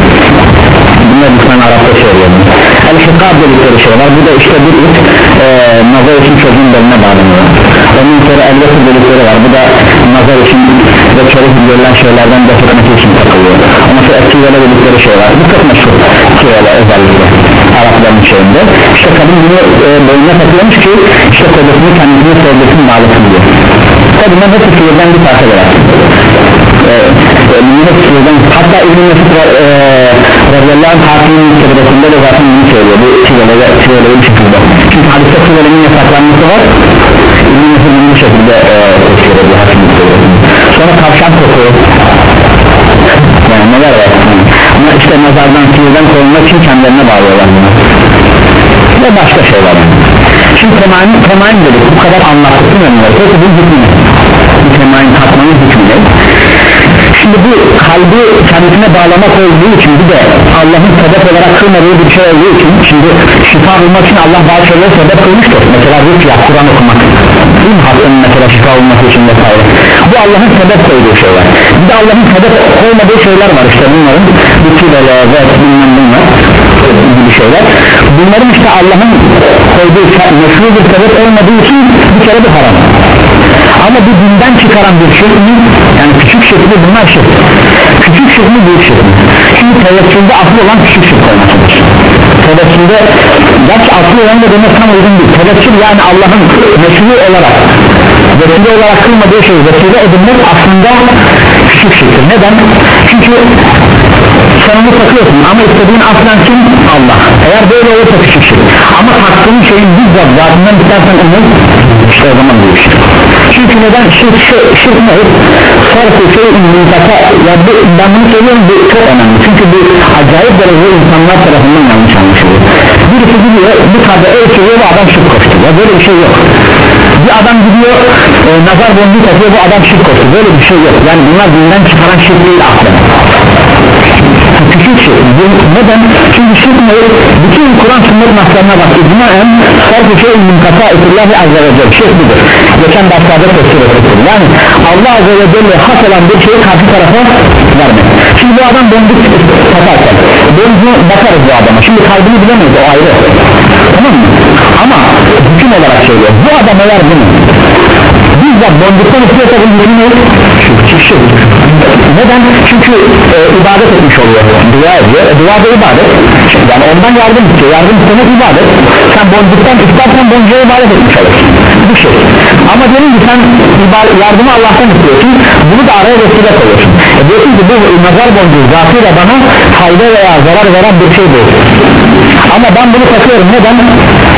Bunlar lütfen Arapça söylüyorum el hikab dedikleri şey var. Bu da işte bir ip e, nazar için çocuğun beline bağlanıyor. Ondan sonra el vesir dedikleri var. Bu da nazar için ve çörük görülen şeylerden def etmesi için takılıyor. Ondan sonra etkilere dedikleri şey var. Bu çok meşhur kirele özellikle. Arapların şeyinde. İşte kadın bunu e, boynuna takıyormuş ki işte kocasını kendisine sevgisini bağlasın diye tabi hepsi sihirden bir parça var. Mümin'in hatta İbn-i Mesud e, radıyallahu anh hakimin kitabesinde de zaten bunu söylüyor. Bu korunmak için kendilerine bağlıyorlar bunu. Ve başka şeyler şimdi temain, temain dedik bu kadar anlattık mi? peki bu hükmü temain katmanın hükmü şimdi bu kalbi kendisine bağlamak olduğu için bir de Allah'ın sebep olarak kılmadığı bir şey olduğu için şimdi şifa bulmak için Allah bazı şeyleri sebep kılmıştır. Mesela rütya Kur'an okumak mi hastanın mesela şifa bulması için vesaire. Bu Allah'ın sebep koyduğu şeyler. Bir de Allah'ın sebep koymadığı şeyler var işte bunların bütüleri ve bilmem bunlar gibi şeyler. Bunların işte Allah'ın koyduğu meşru bir sebep olmadığı için bir kere bu haram ama bu dinden çıkaran bir şirk mi? Yani küçük şirk mi bunlar şirk Küçük şirk mi büyük şirk mi? Şimdi tevekkülde asıl olan küçük şirk olmasıdır Tevekkülde Gerçi asıl olan da demek tam uygun değil Tevekkül yani Allah'ın meşru olarak Vesile olarak kılmadığı şey vesile edinmek aslında küçük şirktir Neden? Çünkü sen onu takıyorsun ama istediğin aslen kim? Allah eğer böyle olursa küçük şirk ama taktığın şeyin bizzat zatından bitersen onu işte o zaman büyük şirk çünkü neden? Şirk, şirk, ne? sarfı şey mülkata ya bu, ben bunu söylüyorum bu çok önemli. Çünkü bu acayip derecede insanlar tarafından yanlış anlaşılıyor. Birisi gidiyor bir kadar ölçüyor bu adam şirk koştu. Ya böyle bir şey yok. Bir adam gidiyor e, nazar boncuğu takıyor bu adam şirk koştu. Böyle bir şey yok. Yani bunlar dinden çıkaran şirk değil aslında küçük şey neden? Çünkü şirk ne bütün Kur'an sünnet naslarına bak icmaen sarf-ı şeyin münkata itillahi azze ve celle şirk budur. Geçen derslerde tefsir ettim yani Allah azze ve celle has olan bir şeyi karşı tarafa vermek şimdi bu adam boncuk takarken boncuğu bakarız bu adama. Şimdi kalbini bilemeyiz o ayrı. Tamam mı? Ama hüküm olarak söylüyor bu adam eğer bunu bizzat boncuktan istiyorsa bu yemin neden? çünkü e, ibadet etmiş oluyor. Dua ediyor, e, dua da ibadet. Yani ondan yardım istiyor, yardım istemek ibadet. Sen boncuktan istersen boncuğa ibadet etmiş olursun bu şey. Ama diyelim ki sen yardımı Allah'tan istiyorsun. Bunu da araya vesile koyuyorsun. E diyorsun ki bu nazar boncuğu zatıyla bana fayda veya zarar veren bir şey değil ama ben bunu takıyorum. Neden?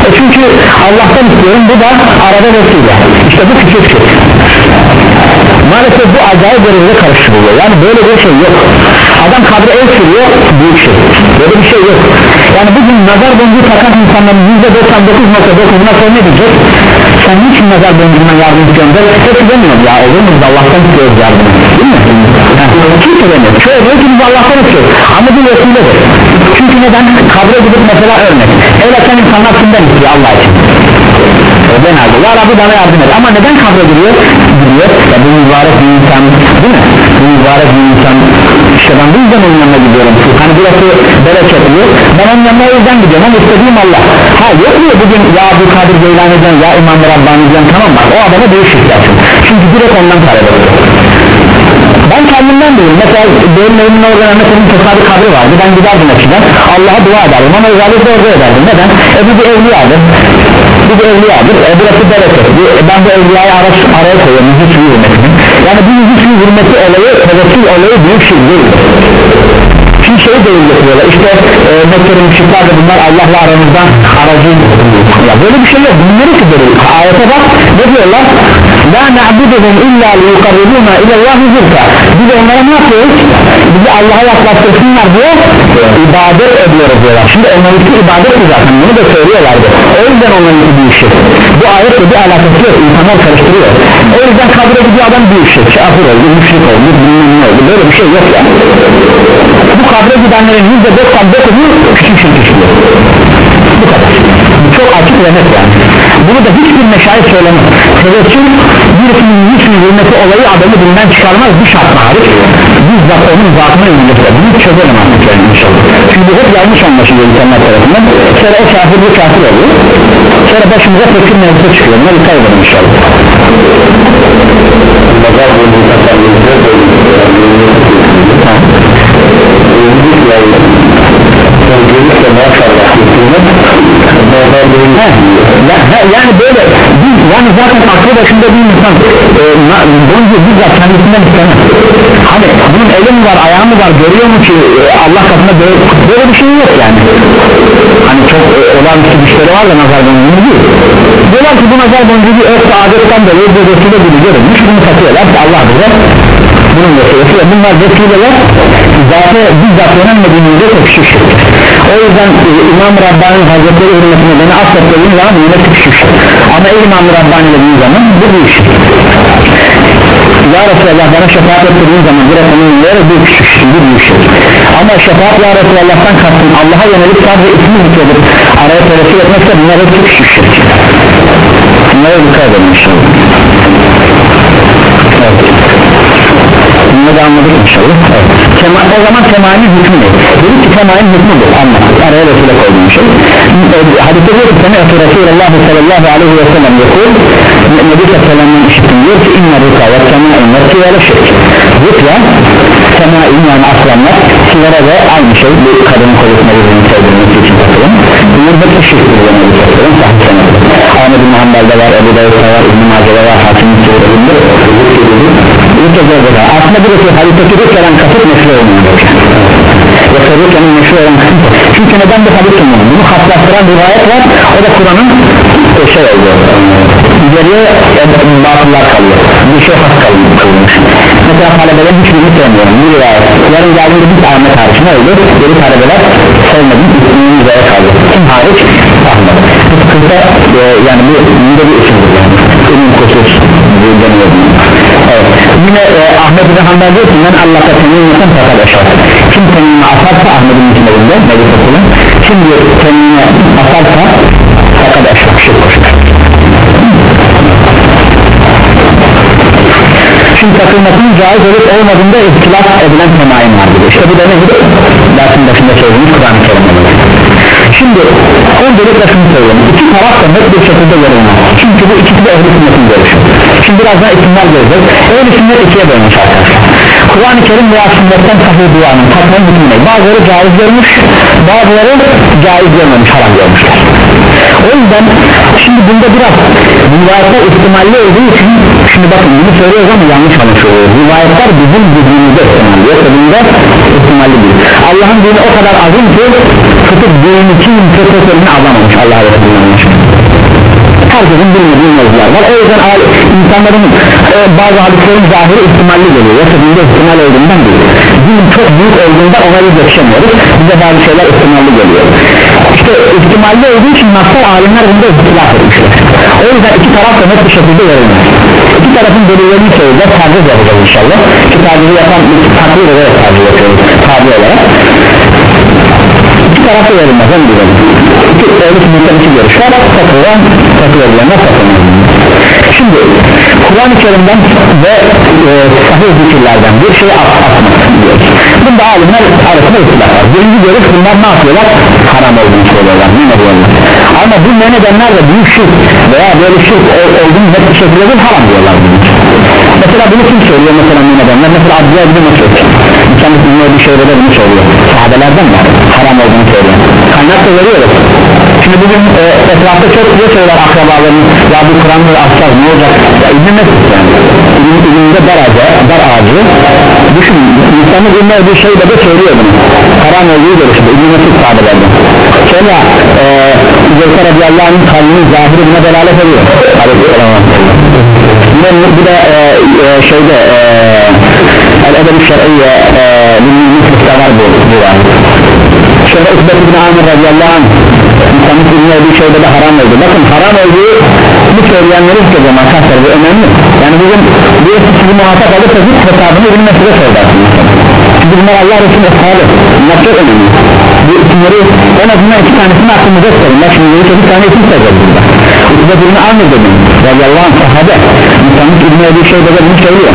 E çünkü Allah'tan istiyorum. Bu da arada vesile. İşte bu şey maalesef bu acayip derecede karıştırılıyor yani böyle bir şey yok. Adam kabre el sürüyor büyük şey. Böyle bir şey yok. Yani bugün nazar boncuğu takan insanların %99.9'una sonra ne diyecek sen niçin nazar boncuğundan yardım istiyorsun? Hepsi demiyor ya. Olur mu biz Allah'tan istiyoruz yardım değil mi? kimse demiyor şöyle diyor ki biz Allah'tan istiyoruz. Ama bu vesiledir. Çünkü neden? Kabre gidip mesela örnek el açan insanlar kimden istiyor Allah için genelde ya Rabbi bana yardım et. Ama neden kabre giriyor? Gidiyor ya bu mübarek bir insan değil mi? Bu mübarek bir insan. İşte ben bu yüzden onun yanına gidiyorum. Hani burası bereketli ben onun yanına o yüzden gidiyorum. Ama istediğim Allah. Ha yok mu bugün ya Abu Kadir Geylani diyeceksin ya İmam Rabbani diyeceksin tamam bak o adama değiş ihtiyacım çünkü direkt ondan talep ediyor ben kendimden değilim mesela benim evimin orada mesela tesadüf kabri vardı. Ben giderdim eskiden. Allah'a dua ederdim ama özellikle orada ederdim. Neden? e bu bir evliyadır bu bir evliyadır e burası bereket. E, ben bu evliyayı ara, araya koyuyorum. Yüzü suyu hürmetini yani bu yüzü suyu hürmeti olayı tevekkül olayı büyük şey değildir çünkü şey değil getiriyorlar işte e, Mekke'nin müşrikler de bunlar Allah'la aramızdan aracı ya böyle bir şey yok. Bunları böyle ayete bak ne diyorlar? La na'buduhum illa liyukarribuna ilallahi zülka biz onlara ne yapıyoruz? Bizi Allah'a yaklaştırsınlar diye ibadet ediyoruz diyorlar. Şimdi onlarınki ibadet mi zaten bunu da söylüyorlardı. O yüzden onlarınki büyük şey bu ayetle bir alakası yok. İnsanlar karıştırıyor. O yüzden kabire gidiyor adam büyük şey kafir oldu müşrik oldu bilmem ne oldu. Böyle bir şey yok ya. Bu kabre gidenlerin yüzde doksan dokuzu küçük şirk işliyor bu kadar. Çok açık ve net yani. Bunu da hiçbir meşayet söylemez tevekkül birisinin yüz hürmeti olayı adamı dinden çıkarmaz bir şart hariç bizzat onun zatına yönelikler bunu çözelim artık yani inşallah çünkü bu hep yanlış anlaşılıyor insanlar tarafından sonra o kafir bir kafir oluyor sonra başımıza tekir mevzusu çıkıyor buna dikkat edelim inşallah yani böyle yani zaten aklı başında bir insan e, boncu bizzat kendisinden istemez. Hani bunun eli mi var ayağı mı var görüyor mu ki e, Allah katında böyle, böyle bir şey yok yani. Hani çok e, olağanüstü güçleri var da nazar boncuğu değil diyorlar ki bu nazar boncuğu örf adetten dolayı bir vesile gibi görülmüş bunu satıyorlar Allah bize bunun vesilesi ve bunlar vesileler zaten bizzat yönelmediğimizde çok küçük o yüzden e, İmam Rabbani Hazretleri hürmetine beni affettiğin zaman yine küçük ama İmam Rabbani dediğin zaman bu büyük şey Ya Resulallah bana şefaat ettirdiğin zaman efendim yere bir küçük şey bir büyük şey ama şefaat Ya Resulallah'tan kastım Allah'a yönelik sadece ismi zikredip araya tevekkül etmekse bunlar hep küçük şirk bunlara dikkat edelim inşallah. Evet bunu da anladık inşallah evet. Kema, o zaman temayinin hükmü ne? Dedik ki temayinin hükmü bu anlattık araya vesile koyduğum şey e, hadiste diyor ki Semi'atü Resulullah sallallahu aleyhi ve sellem yakul Nebi Sallam'ın işittim diyor ki inna ruka ve tema'in ve siyale şirk. Rukya tema'in yani aslanlar sigara ve aynı şey bir kadının kolusuna birbirini sevdirmesi için takılın bunların hepsi şirktir diyor Nebi Sallam sahih senedir Ahmet bin Hanbel'de var Ebu Davud'da var İbn-i Mace'de var Hakim-i Sürelinde Rukya gözde aslında burası hadisteki Rukya'dan kasıt meşru olmuyor Yoksa Rukya'nın meşru olan kısım çünkü neden bu hadis olmuyor bunu hatırlattıran rivayet var. O da Kur'an'ın e, şey oluyor geriye e, batıllar kalıyor. Bir şey has kılmış mesela talebelerin hiçbirini sevmiyorum. Bir rivayet. Yarın geldiğinde bir Ahmet hariç ne oldu? Geri talebeler sevmedim ismini yüzeye kaldı. Kim hariç? Ahmet. Bu sıkıntı e, yani bu yine bir isimdir yani kusus deniyor evet. yine e, Ahmet bin Hanbel diyor ki ben Allah'a yapın fakat eşar kim teminini atarsa Ahmet'in hükümlerinde Nebi Fethullah kim diyor teminini atarsa fakat eşar şirk koşar. Şimdi takılmasının caiz olup olmadığında ihtilaf edilen temayim vardır İşte bu da nedir? Dersin başında söylediğimiz Kur'an-ı Kerim'de Şimdi öncelikle şunu söyleyeyim. İki taraf da net bir şekilde yorulmaz Çünkü bu ikisi de ehli sünnetin görüşü. Şimdi birazdan isimler göreceğiz Ehli sünnet ikiye bölmüş arkadaşlar Kur'an-ı Kerim veya sünnetten sahih duanın tatmayı hükmüne Bazıları caiz görmüş Bazıları caiz görmemiş haram görmüşler. O yüzden şimdi bunda biraz rivayetler ihtimalli olduğu için Şimdi bakın bunu söylüyoruz ama yanlış anlaşılıyor. Rivayetler bizim bildiğimizde ihtimalli Yoksa bunda ihtimalli değil. Allah'ın dini o kadar azim ki Tutup dini kim profesörünü alamamış Allah'a Resulü'nün herkesin bilmediği mevzular var. O yüzden insanların e, bazı hadislerin zahiri ihtimalli geliyor. Yoksa bunda ihtimal olduğundan değil. Din çok büyük olduğunda ona biz yetişemiyoruz bize bazı şeyler ihtimalli geliyor. İşte ihtimalli olduğu için nasıl alimler bunda ihtilaf etmişler. O yüzden iki taraf da net bir şekilde verilmez iki tarafın delillerini söyleyeceğiz. Tercih yapacağız inşallah. Ki tercihi yapan takdir ederek tercih yapıyoruz. Tabi olarak tarafta verilmez onu bilelim iki öyle sünnetten iki görüş. Var takılan takılabilirler takılmaz? Şimdi Kur'an-ı Kerim'den ve e, sahih zikirlerden bir şey atmak diyoruz. Bunda alimler arasında ihtilaf var. Birinci görüş bunlar ne yapıyorlar? Haram olduğunu söylüyorlar. Ne diyorlar ama bu ne nedenler de büyük şirk veya böyle şirk olduğunu net bir şekilde haram diyorlar bunun mesela bunu kim söylüyor mesela ne nedenler mesela Abdullah bin Mesud kendisi dinlediği şeyde de bunu söylüyor sahabelerden de haram olduğunu söylüyor. Kaynak da veriyoruz şimdi bugün e, etrafta çok diye söyler akrabaların ya bu Kur'an'ı asacağız ne olacak? Ya Mesud yani. İbn, İbn'de dar ağacı, dar ağacı. Düşün insanın bilmediği şey de de söylüyor bunu. Haram olduğu görüşünde İbn Mesud sahabelerden. Sonra e, Zeysa radiyallahu anh'ın kalbinin zahiri buna delalet ediyor. Aleyhisselam yine bu da e, e, şeyde e, El-Edeb-i Şer'iyye e, var bu bu var Sonra Ukbet bin Amir radiyallahu anh insanın bilmediği şeyde de haram oldu. Bakın haram olduğu bu söyleyenleri işte zaman arkadaşlar bu önemli. Yani bugün birisi sizi muhatap alırsa hiç hesabını bilmesi de söylersiniz çünkü bunlar Allah Resulü hesabı bunlar çok önemli. Bu isimleri en azından iki tanesini aklımıza tutalım bak şimdi bir tane isim sayacağız burada. Ukbet bin Amir dedim. Radiyallahu anh sahabe. İnsanın bilmediği şeyde de bunu söylüyor.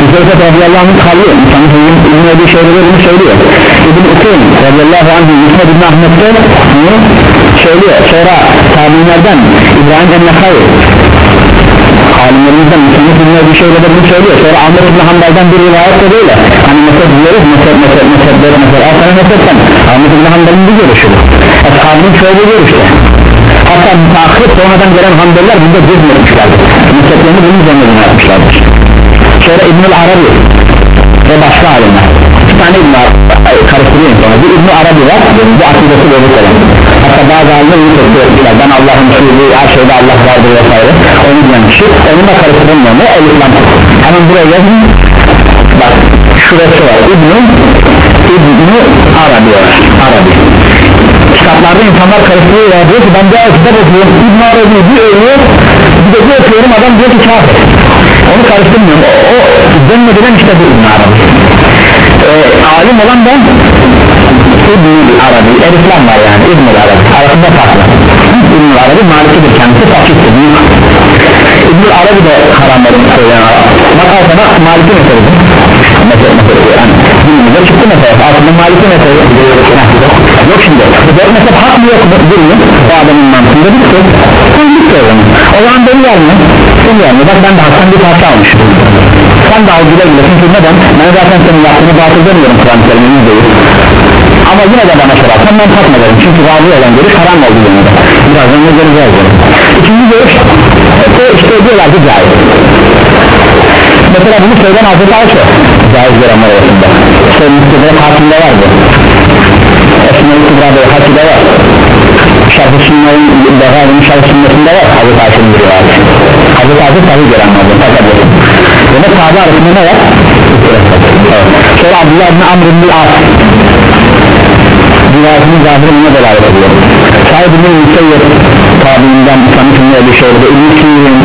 Hüseyfet radiyallahu anh'ın kalbi insanın bilmediği şeyde de bunu söylüyor. İbn Ukayn radiyallahu anh Yusuf bin Ahmet'te bunu söylüyor. Sonra tabi'inlerden İbrahim el-Nakhai alimlerimizden insanın bilmediği şeyleri bunu söylüyor. Sonra Ahmet bin Hanbal'dan bir rivayet de böyle. Hani mezhep diyoruz mezhep mezhep mezheplere mesela. Al sana mezhepten Ahmet bin Hanbal'ın bir görüşü Eshabının çoğu bir görüşte hatta müteahhit sonradan gelen Hanbeliler bunda cezmetmişlerdir mezheplerini bunun üzerine yapmışlardır sonra İbn-i Arabi ve başka alimler. İki tane İbn-i Arabi karıştırıyorum sonra bir İbn-i Arabi var bu akidesi bozuk olan. Hatta bazı alimler iyi tepki ettiler. Ben Allah'ın şuuru her şeyde Allah vardır vesaire. Onu diyen kişi onunla karıştırılmıyor ne el-İslam hemen buraya yazın. Bak şurası var. İbn-i İbn-i Arabi var. Arabi. Kitaplarda insanlar karıştırıyorlar. Diyor ki ben bir kitap okuyorum. İbn Arabi bir ölüyor. Bir de bir okuyorum. Adam diyor ki kafir. Onu karıştırmıyorum o, o dönmedilen bu İbn Arabi ee, alim olan da İbn Arabi Eriflan var yani İbn Arabi. Arasında farklı. İbn Arabi malikidir kendisi fakirdir büyük İbn Arabi de haramlarını söyleyen bak al sana maliki meselesi mesela mesela yani dinimize çıktı mesela aslında maliki mesele. Yok şimdi. Dört mezhep hak mı yok mu? Mi? O adamın mantığında bir şey. Sen bir şey o zaman beni verme beni verme bak ben de haktan bir parça almışım sen de al güle güle. Çünkü neden? Ben zaten senin yaptığını batıl demiyorum Kur'an-ı Kerim'in ama yine de bana sorarsan ben takmadım çünkü razı olan görüş haram oldu yanında birazdan ne göreceğiz ikinci görüş o işte diyorlar ki caiz. Mesela bunu söyleyen Hazreti Ayşe caiz görenler arasında işte müstedere hakimde var bu. Esma-i Kübra'da hakimde var. Şarkı Sünnet'in Behâ'nın şarkı sünnetinde var. Hazreti Ayşe'nin bir rivayet Hazreti Ayşe tabi gören var Demek sahabe arasında ne var? Sonra Abdullah bin Amr bin As rivayetinin zahirine delalet ediyor. Said bin Müseyyed tabiinden İslam'ın ünlü bir şeyde İbn-i Sirin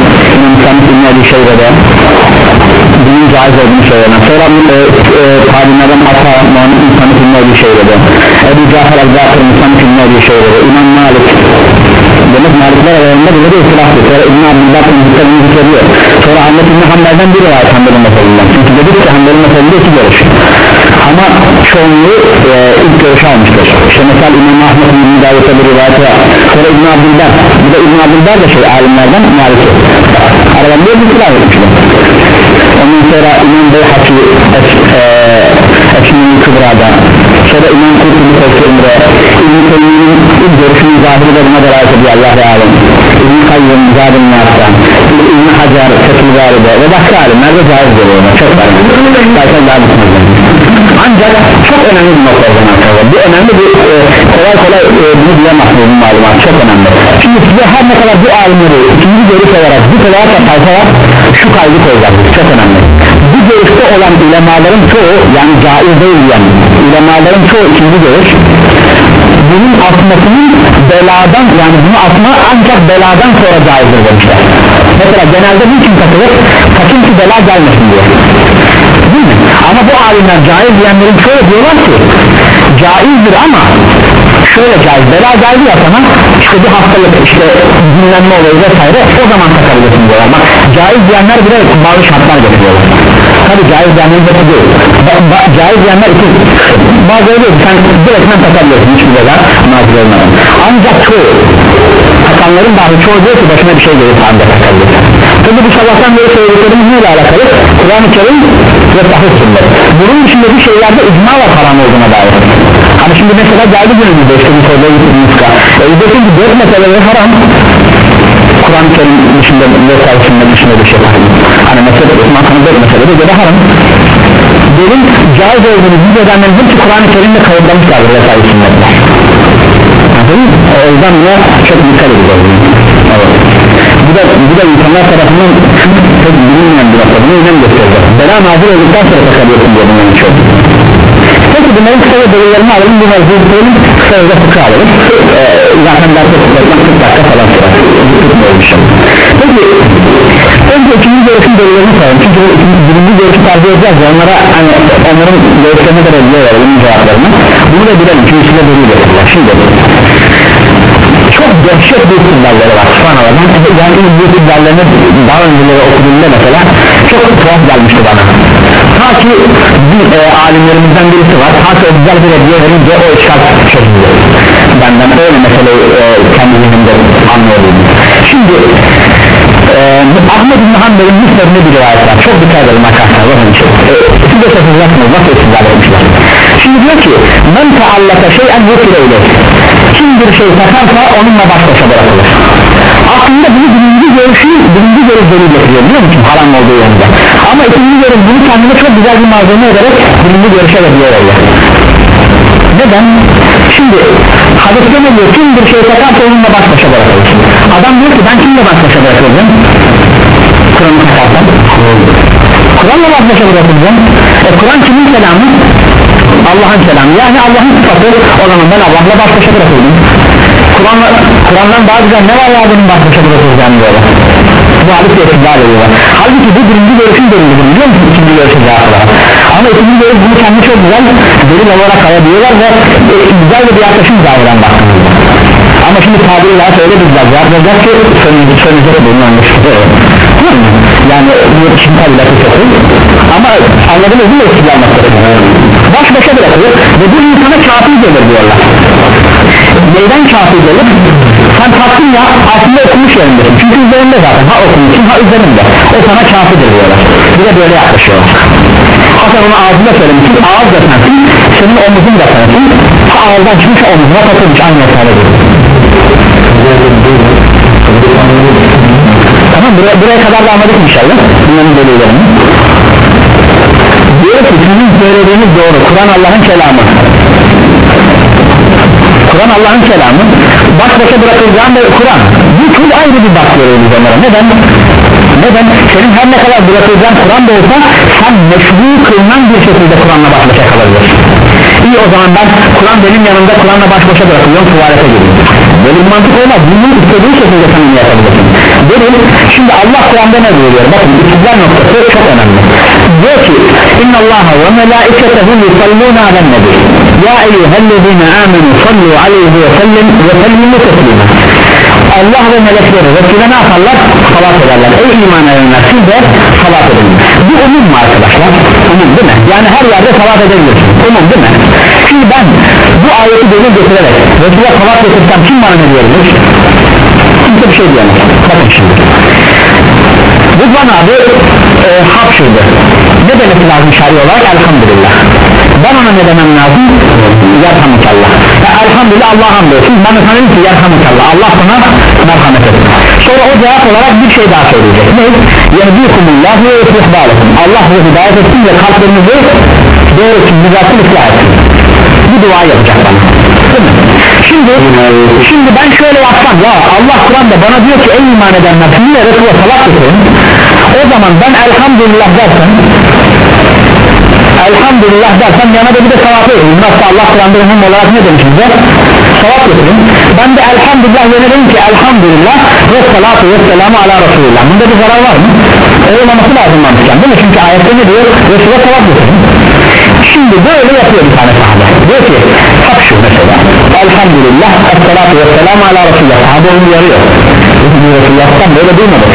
İslam'ın ünlü bir şeyde de bunun caiz olduğunu söylenen sonra e, e, tabiinlerden Ata Muhammed İslam'ın ünlü bir şeyde de Ebu Cafer el-Zakir bir şeyde de İmam Malik demek Malikler aralarında bile bir itiraflı sonra İbn-i Abdüllah İslam'ın zikrediyor sonra Ahmet İbn-i Hanbel'den bir rivayet Hanbel'in meselesinden çünkü dedik ki Hanbel'in meselinde iki görüş. Ama çoğunluğu e, ilk görüşü almıştır. İşte mesela İmam Ahmet bin Davut'a bir rivayeti var. Sonra İbn Abdülber. Bu da İbn Abdülber de şey alimlerden maliki aralarında bir silah etmişler ondan sonra İmam Beyhaki Esmi Kübra'da sonra İmam Kurtulü Tevkir'inde İbn Teymi'nin ilk görüşünün zahiri buna delalet ediyor. Allah ve Alem İbn Kayyum Zadın Nas'ta İbn Hacer Fethulbari'de ve başka alimler de caiz görüyorlar çok var. Zaten daha bitmez ancak çok önemli bir nokta o zaman bu önemli bir e, kolay kolay e, bunu diyemezsiniz bu malumat. Çok önemli. Şimdi size her ne kadar bu alimleri ikinci görüş olarak bu kadar da sayfalar şu kaydı koyacaksınız çok önemli görüşte olan ulemaların çoğu yani caiz değil yani ulemaların çoğu ikinci görüş. Bunun atmasının beladan yani bunu atma ancak beladan sonra caizdir demişler mesela genelde bu için takılır sakın ki bela gelmesin diye. Değil mi? ama bu alimler caiz diyenlerin şöyle diyorlar ki caizdir ama şöyle caiz bela geldi ya sana işte bir hastalık işte dinlenme olayı vesaire o zaman takabilirsin diyorlar. Bak caiz diyenler bile bazı şartlar getiriyorlar. Tabi caiz diyenlerin hepsi değil ba- ba- caiz diyenler iki. Bazıları diyor sen direktmen takabilirsin hiçbir bela nazil olmadan. Ancak çoğu takanların dahi çoğu diyor ki başına bir şey gelir halde takabilirsin. Tabi bu sabahtan beri söylediklerimiz neyle alakalı? Kur'an-ı Kerim ve sahih bunun dışındaki şeylerde icma var haram olduğuna dair. Ha yani şimdi mesela geldi günümüzde işte bir konuda yıkılmışka e, desin ki dört meseleleri haram. Kur'an-ı Kerim dışında vesaire sünnet dışında bir şey var. Hani mesela Osman Kanı dört meselede göre haram. Delil caiz olduğunu biz edenlerin hepsi Kur'an-ı Kerim'de kayıtlamışlardır vesaire sünnetler Anladın mı? O yüzden buna çok dikkat edeceğiz. Bu da, bu da insanlar tarafından çok bilinmeyen bir nokta bunu önem gösterecek. Bela nazır olduktan sonra takabiliyorsun diye bunların çok. Peki bunların kısa delillerini alalım. Bu mevzuyu tutalım kısa da fıkra alalım. Ee, zaten derste tutalım 40 dakika falan sürer tutmuyormuş Peki önce ikinci görüşün delillerini soralım. Çünkü ikinci, birinci görüşü tercih edeceğiz ya onlara hani onların görüşlerine de reddiye verelim cevaplarını. Bunu da bilelim çünkü size delil getirirler şimdi dehşet bir istidlalleri var. Subhanallah. Ben yani bu istidlallerini daha önceleri okuduğumda mesela çok tuhaf gelmişti bana. Ta ki bir e, alimlerimizden birisi var. Ta ki o güzel bir hediye verince o işgal çözüldü benden öyle meseleyi e, kendi anlıyorum. Şimdi e, Ahmet İbni Hanbel'in müsnedinde bir rivayet var. Çok dikkat edelim arkadaşlar. Bakın için e, siz de satacaksınız nasıl istidlal etmişler şimdi diyor ki men taallaka şeyen yukire ile kim bir şey takarsa onunla baş başa bırakılır. Aslında bunu birinci görüşü birinci görüş delil getiriyor biliyor musun? Haram olduğu yönde. Ama ikinci görüş bunu kendine çok güzel bir malzeme ederek birinci görüşe de diyor öyle. Neden? şimdi hadiste ne diyor? Kim bir şey takarsa onunla baş başa bırakılır. Adam diyor ki ben kimle baş başa bırakılacağım? Kur'an'ı takarsam Kur'an'la baş başa bırakılacağım. E Kur'an kimin kelamı? Allah'ın kelamı yani Allah'ın sıfatı. O zaman ben Allah'la baş başa bırakıldım Kur'an'dan daha güzel ne var ya bunun baş başa bırakılacağını diyorlar bu hadisle etkiler ediyorlar halbuki bu birinci görüşün delilidir biliyor musun? İkinci görüşün cevabı ama ikinci görüş bunu kendi çok güzel delil olarak alabiliyorlar ve e, güzel bir yaklaşım zahiren baktığımızda. Ama şimdi tabiri daha öyle bir cevap verecek ki söyleyecek söyleyecek bunun anlaşıldı yani bu şimdi tabi lafı çok ama anladınız mı istidlal noktasını baş başa bırakılır ve bu insana kafir gelir diyorlar. Neyden kafir gelir sen taktın ya aslında okumuş yerindesin çünkü üzerinde zaten. Ha okumuşsun ha üzerinde. O sana kafirdir diyorlar. Bir de böyle yaklaşıyorlar. Hasan onu ağzında söylemişsin ağız da sensin senin omuzun da sensin. Ha ağızdan çıkmış omuzuna takılmış aynı hesabı tamam buraya, buraya kadar da anladık inşallah bunların delillerini diyor ki sizin söylediğiniz doğru. Kur'an Allah'ın kelamı. Kur'an Allah'ın kelamı. Baş başa bırakılacağın da Kur'an. Bu çok ayrı bir bak görüyoruz onlara. Neden? neden? senin her ne kadar bırakılacağın Kur'an da olsa sen meşru kılınan bir şekilde Kur'an'la baş başa kalabilirsin. İyi o zaman ben Kur'an benim yanımda Kur'an'la baş başa bırakılıyorum tuvalete gidiyorum böyle bir mantık olmaz. Bunu istediğin şekilde sen onu yapabilirsin delil şimdi Allah Kur'an'da ne buyuruyor? Bakın istidlal noktası çok önemli diyor ki inna Allaha ve melaiketehu yusalluna alen nebi ya eyyühellezine amenu sallu aleyhi ve sellem ve sellimu teslima Allah ve melekleri Resul'e ne yaparlar? Salat ederler ey iman edenler siz de salat edin bu umum mu arkadaşlar? umum değil mi? yani her yerde salat edebilirsin umum değil mi? şimdi ben bu ayeti delil getirerek Resul'e salat getirsem kim bana ne diyebilir? kimse bir şey diyemez bakın şimdi Rıdvan abi e, hapşırdı ne demesi lazım şari elhamdülillah ben ona ne demem lazım yerhamukallah ya, elhamdülillah Allah hamdolsun ben de sana dedim ki yerhamukallah Allah sana merhamet etsin sonra o cevap olarak bir şey daha söyleyecek ne? yehdikumullah ve Allah size hidayet etsin ve kalplerinizi doğru için düzeltin ıslah etsin bu dua yapacak bana. Şimdi şimdi ben şöyle yapsam ya Allah Kur'an'da bana diyor ki ey iman edenler sizinle Resul'e salat getirin. O zaman ben elhamdülillah dersem elhamdülillah dersem yana da bir de salat edeyim nasıl Allah Kur'an'da umum olarak ne demiş bize salat getirin. Ben de elhamdülillah dedim ki elhamdülillah ve salatu ve selamu ala Resulullah bunda bir zarar var mı? öyle olmaması lazım mantıken değil mi? çünkü ayette ne diyor? Resul'e salat getirin. Şimdi böyle yapıyor bir tane sahabe diyor ki hak şu mesela elhamdülillah esselatu ve selamu ala Resulullah sahabe onu uyarıyor. Resulullah'tan böyle duymadık.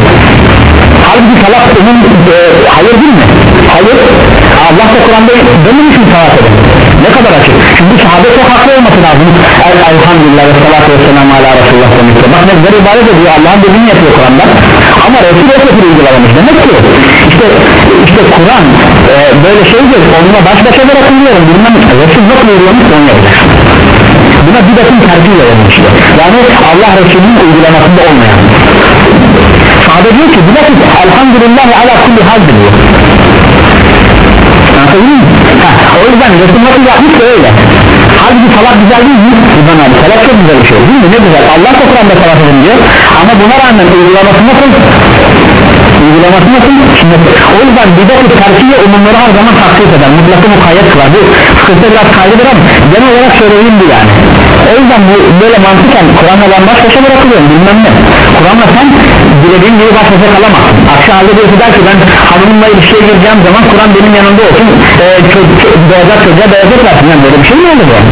Halbuki salat onun e, hayır değil mi? hayır. Allah da Kur'an'da dememiş mi salat edin ne kadar açık. Çünkü sahabe çok haklı olması lazım. El, elhamdülillah ve salatu ve selamu ala Resulullah demekte bak ne güzel ibadet ediyor. Allah'ın dediğini yapıyor Kur'an'da. Ama Resul o şekilde uygulamamış demek ki işte, işte Kur'an e, böyle şeydir. Onunla baş başa bırakılıyor bilmem Resul nasıl uygulamış onu yapacak yani Allah Resulü'nün uygulamasında olmayan. Sahabe diyor ki bilakis elhamdülillah ala kulli hal diyor? Ha, o yüzden Resulullah yapmış da öyle. Halbuki salat güzel değil mi? İbn abi salat çok güzel bir şey. Değil mi? ne güzel. Allah da Kur'an'da salat edin diyor. Ama buna rağmen uygulaması nasıl? Uygulaması nasıl? Şimdi, o yüzden bidat-ı terkiye umumları her zaman taksit eder. Mutlaka mukayyet kılar. Bu sıkıntı biraz kaydıdır ama genel olarak söyleyeyim bu yani. O yüzden bu böyle mantıken Kur'an'la ben baş başa bırakılıyorum bilmem ne. Kur'an'la sen dilediğin gibi baş başa kalamazsın. Aksi halde birisi der ki ben hanımımla ilişkiye gireceğim zaman Kur'an benim yanımda olsun. E, ço- ço- doğacak çocuğa doğacak versin. Yani böyle bir şey mi olur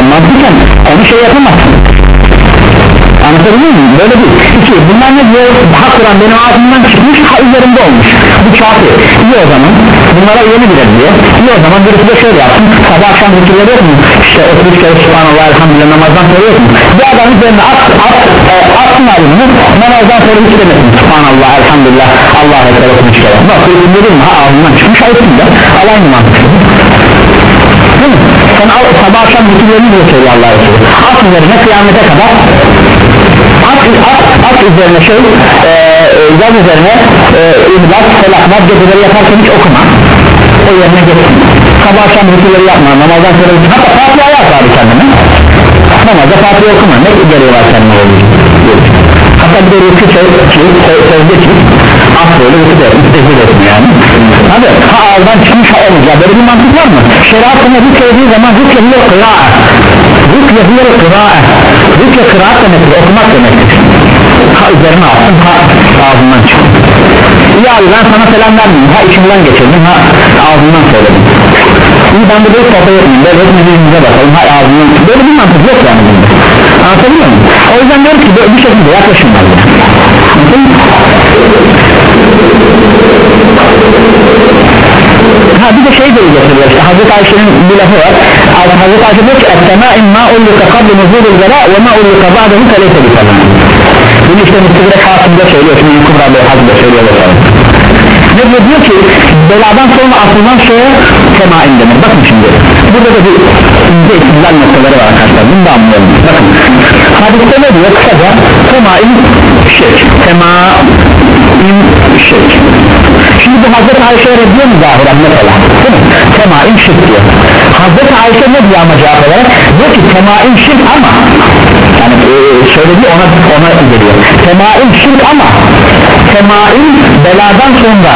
sen mantıken onu şey yapamazsın Anlatabiliyor muyum? Böyle değil. İki, bunlar ne diyor? Ha Kur'an benim ağzımdan çıkmış, ha üzerimde olmuş. Bu kafir. İyi o zaman. Bunlara yeni bilir diyor. İyi o zaman birisi de şöyle yapsın. Sabah akşam zikirleri yok mu? İşte 33 kere Subhanallah elhamdülillah namazdan sonra yok mu? Bir adam üzerine at, at, e, atsın alimini namazdan sonra hiç demesin. Subhanallah elhamdülillah Allah'a ekber 33 kere. Bak değil mi? Ha ağzından çıkmış, üstünde. Allah aynı mantık. Değil mi? Sen al, sabah akşam zikirlerini diyor söylüyor Allah Resulü. At üzerine kıyamete kadar at, at, üzerine şey e, yaz üzerine e, İhlas, Felakmat geceleri yaparken hiç okuma. O yerine geçsin. Sabah akşam rütüleri yapma. Namazdan sonra hatta Fatiha'yı at abi kendine. Namazda Fatiha okuma. Ne gereği var kendine? Hatta bir de şey, sözde ki at böyle rükü de rükü de etsin yani. Hadi ha ağızdan çıkmış ha ya böyle bir mantık var mı? Şeriatında rükü söylediği zaman hiye kıra'a. Hiye kıra'a. Rükü kıraat demektir okumak demektir. Ha üzerine attın ha ağzından çıktı ya abi ben sana selam vermeyeyim. Ha içimden geçirdim ha ağzından söyledim. İyi ben burada hiç sohbet etmeyeyim. Böyle hepimiz yüzümüze bakalım ha ağzından. Böyle bir mantık yok yani bunda. Anlatabiliyor muyum? O yüzden diyorum ki bu şekilde yaklaşımlar yani. Anladın mı? Ha bir de şey de getiriyor işte Hazreti Ayşe'nin bir lafı var Hazreti Ayşe diyor ki Essemâ'in ma ullika kabli nuzulul zela ve ma ullika ba'dahu feleyse bi falan Bunu işte Müslüman Kasım'da söylüyor Şimdi Kubra Bey Hazreti söylüyor vesaire ne diyor ki beladan sonra atılan şeye semain denir bakın şimdi burada da bir ince istidlal noktaları var arkadaşlar. Bunu da anlayalım. Bakın hadiste ne diyor? Kısaca semain şirk. Semain şirk şimdi bu Hazreti Ayşe'ye reddiyor mu zahiren mesela değil mi? semain şirk diyor. Hazreti Ayşe ne diyor ama cevap olarak? Diyor ki semain şirk ama. Yani e, söylediği ona, ona geliyor. Semain şirk ama. Semain beladan sonra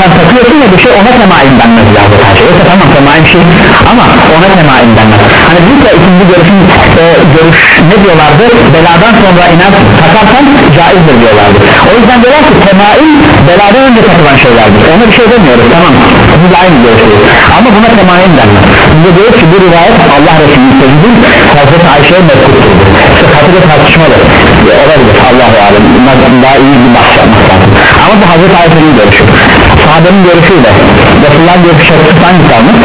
sen takıyorsun ya bir şey ona temain denmez lazım yoksa tamam temain şey ama ona temain denmez. Hani biz de ikinci görüşün e, görüş ne diyorlardı? Beladan sonra inen takarsan caizdir diyorlardı. O yüzden diyorlar ki temain beladan önce takılan şeylerdir. Ona bir şey demiyoruz tamam. Biz aynı görüşüyoruz ama buna temain denmez. Biz de diyoruz ki bu rivayet Allah Resulü'nün sözüdür. Hazreti Ayşe'ye mevkuttur işte katıda tartışmalı olabilir Allahu Alem. Daha iyi bir bahs yapmak lazım. Ama bu Hazreti Ayşe'nin görüşü sahabenin görüşüyle Resulullah'ın görüşü hangisi kalmış?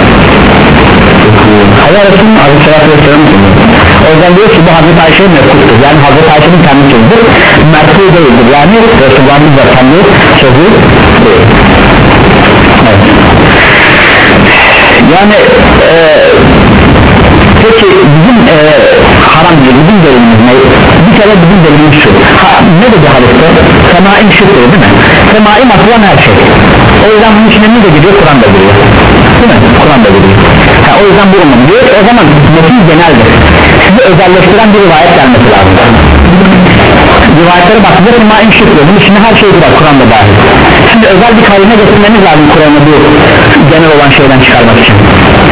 Allah Resulü'nün Aleyhisselatü Vesselam'ın sözü o yüzden diyor ki bu Hazreti Ayşe'nin mevkuttur yani Hazreti Ayşe'nin kendi sözüdür merkû değildir yani Resulullah'ın da kendi sözü yani e, peki bizim e, haram değil bizim delilimiz ne? bir kere bizim delilimiz şu ha, ne dedi hadiste? semain şükür değil mi? semain atılan her şey o yüzden bunun içine ne de giriyor? Kur'an da giriyor. Değil mi? Kur'an da giriyor. Ha, o yüzden bu diyor o zaman metin geneldir. Sizi özelleştiren bir rivayet gelmesi lazım rivayetlere baktığında semain şükür bunun içine her şey girer Kur'an'da dahil. Şimdi özel bir kalime getirmeniz lazım Kur'an'ı bu genel olan şeyden çıkarmak için.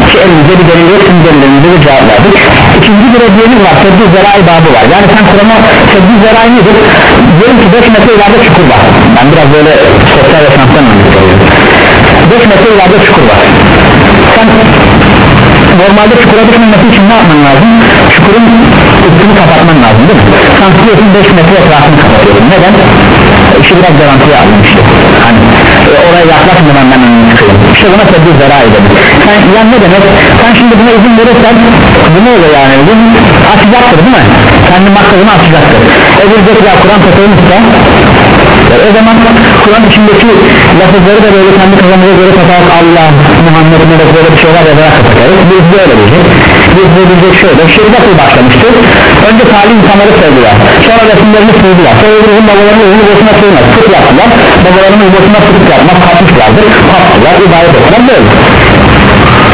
Ki elimizde bir delil yok tüm delillerimize de cevap verdik. İkinci bir hediyemiz var tedbir zerai babı var. Yani sen Kur'an'a tedbir zerai nedir? Diyelim ki 5 metre ileride çukur var. Ben biraz böyle sosyal yaşantıdan anlatıyorum 5 metre ileride çukur var. Sen normalde çukura düşmemesi için ne yapman lazım? Çukurun üstünü kapatman lazım değil mi? Tutuyorsun 5 metre etrafını kapatıyorsun neden? İşi biraz garantiye aldım işte. Hani e, oraya yaklaşmadan ben önüne çıkıyorum işte buna tedbir zara edelim sen yani ne demek? Sen şimdi buna izin verirsen bu ne olur yani? Bu açacaktır değil mi? Kendi maksadını açacaktır. Öbür de ya Kur'an tutulmuşsa o zaman Kur'an içindeki lafızları da böyle kendi kafamıza göre tutarak Allah Muhammed'in de böyle bir şeyler yazarak tutarız biz de öyle diyecek bir şöyle şirk nasıl başlamıştı? Önce salih insanları sevdiler. Sonra resimlerini sevdiler sonra öbürünün babalarının evini boşuna sığmaz sık yaptılar. Babalarının boşuna sık yapmaz. Kalkmışlardır. Kalktılar ibadet ettiler. Böyle.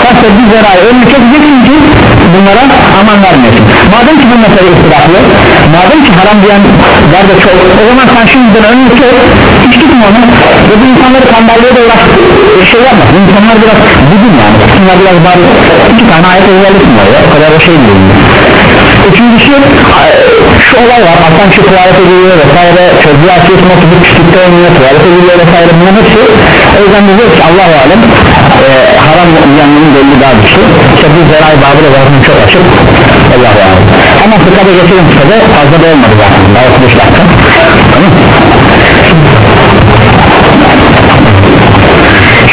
Sen sevdiği zerayı önünü keseceksin ki bunlara aman vermesin. Madem ki bu mesele istiraflı madem ki haram diyenler de çok o zaman sen şimdiden önünü kes hiç tutma onu. Ve bu insanları tembelliğe de uğraş şey yapma. Bu insanlar biraz bugün yani. Bunlar biraz bari iki tane ayet ezberlesin oraya. O kadar da şey değil. Üçüncüsü şu olay var. Hasan şu tuvalete giriyor vesaire çocuğu açıyorsun oturup küçükte oynuyor tuvalete giriyor vesaire. Bunların hepsi o yüzden diyor ki Allah-u Alem e, haram yanının belli daha dışı işte bu zeray babı da zaten çok açık. Allah-u Alem ama fıkada geçelim fıkada fazla da olmadı zaten. Daha 35 dakika.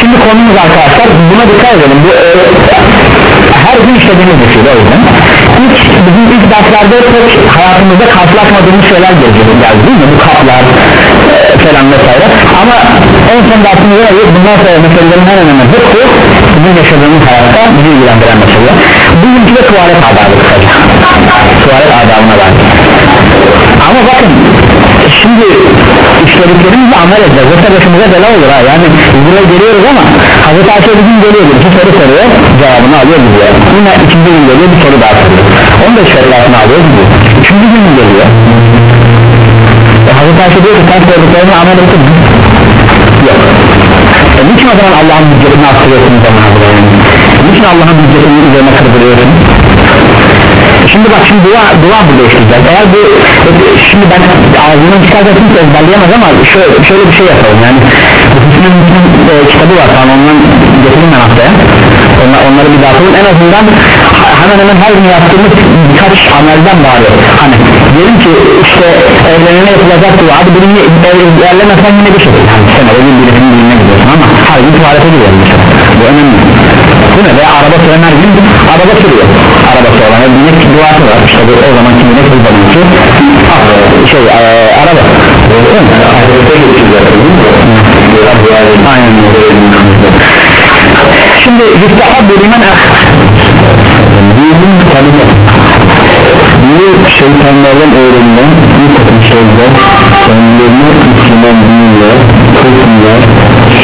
Şimdi konumuz arkadaşlar buna dikkat edelim. Bu e, her gün işlediğimiz bir şey o yüzden. İlk, bizim ilk derslerde pek hayatımızda karşılaşmadığımız şeyler geldi değil mi? Bu kaplar e, falan vesaire. Ama en son dersimizde de bundan sonra meselelerin en önemli hepsi bizim yaşadığımız hayatta bizi ilgilendiren mesele. Bugünkü de tuvalet adabı kısaca. Tuvalet adabına var ama bakın şimdi işlediklerimizle amel edeceğiz yoksa başımıza bela olur ha. Yani buraya geliyoruz ama Hazreti Ayşe bizim geliyor bir soru soruyor. Cevabını alıyor gidiyor yine ikinci gün geliyor bir soru daha soruyor. Onu da şeriatını alıyor gidiyor üçüncü gün geliyor. E, Hazreti Ayşe diyor ki sen sorduklarını amel ettin mi? yok. E, niçin o zaman Allah'ın hüccetini arttırıyorsunuz zaman yani? niçin Allah'ın hüccetini üzerine kırdırıyorsun şimdi bak şimdi dua, dua burada işleyeceğiz eğer bu şimdi ben ağzından çıkarsa kimse ezberleyemez ama şöyle, şöyle bir şey yapalım yani Hüsnü Müslüm e, kitabı var. Falan ondan getirin ben haftaya. Onlar, onları bir dağıtalım en azından hemen hemen her gün yaptığımız birkaç amelden bari. Hani diyelim ki işte evlenene yapılacak dua. Hadi bunu ilerlemezsen yine bir şey. Yani sen bir birisinin dinine gidiyorsun ama her gün tuvalete gidiyorsun mesela bu önemli. Değil mi? Veya araba süren her gün araba sürüyor. Arabası olan ve binek duası var. İşte bu o zamanki binek bu zamanki şey e, araba şimdi yüstahabbu limen dinin tanımı bu şeytanlardan öğrenilen bir takım sözler kendilerine Müslüman dinler, kısımlar,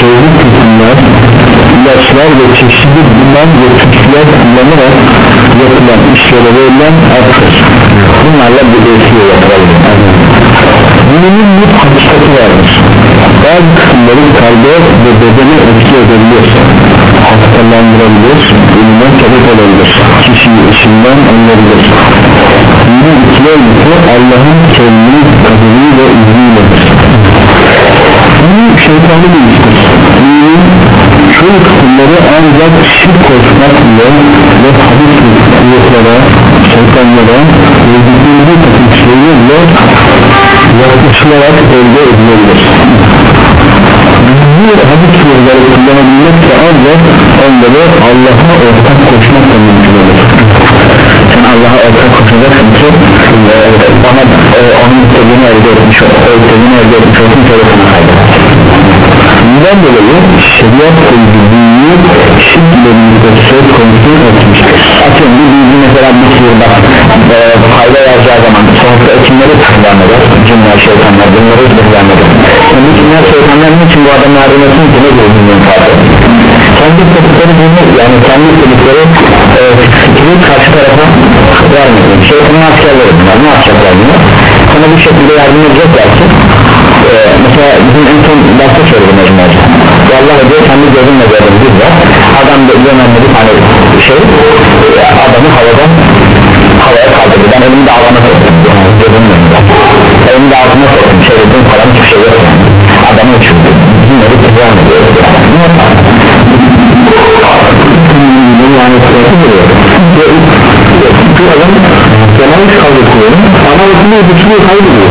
sözlü kısımlar ilaçlar ve çeşitli duman ve tütsüler kullanarak yapılan işlere verilen artır bunlarla bir esiyor yapalım dinin bir hakikati vardır bazı kısımları kalbe ve bedene etki edebiliyorsa hastalandırabilir ölüme sebep olabilir. Kişiyi işinden alınabilir dinin ikili Allah'ın kendini kaderi ve izniyledir bu şeytanı bir iştir dinin çoğu kısımları ancak şirk koşmak ile ve hadis ruhlara şeytanlara ve takım şeylerle yaklaşılarak elde edilebilir. Bu hadis ruhları kullanabilmek de ancak onları Allah'a ortak koşmakla mümkün olur sen Allah'a ortak koşacaksın ki? E, bana e, onun istediğini elde etmiş o istediğini elde etmiş olsun bundan dolayı şeriat bildiğini şirklerimizde söz konusu etmiştir atıyorum bir bilgi mesela bir sihirde e, fayda yazacağı zaman sonuçta ekinleri tıklanmadır cinler şeytanlar bunları tıklanmadır yani bu cinler şeytanlar için bu adamın yardım etsin ki ne diyor bilmiyorum fazla kendi istedikleri bunu yani kendi istedikleri e, fikri karşı tarafa vermiyor şeytanın askerleri bunlar ne yapacaklar bunu sana bir şekilde yardım edecekler ki e, mesela bizim en son derste söyledim mecmuacı Vallahi diyor kendi gözümle gördüm bir var adam da önemli bir tane şey e, adamı havadan havaya kaldırdı ben elimi de altına soktum önünde elimi de altına soktum çevirdim falan hiçbir şey yok adamı uçurdu bunları kızan ediyor yani sırası duruyor bu adam genel kaldırıyor ama üstüne bütünü kaybediyor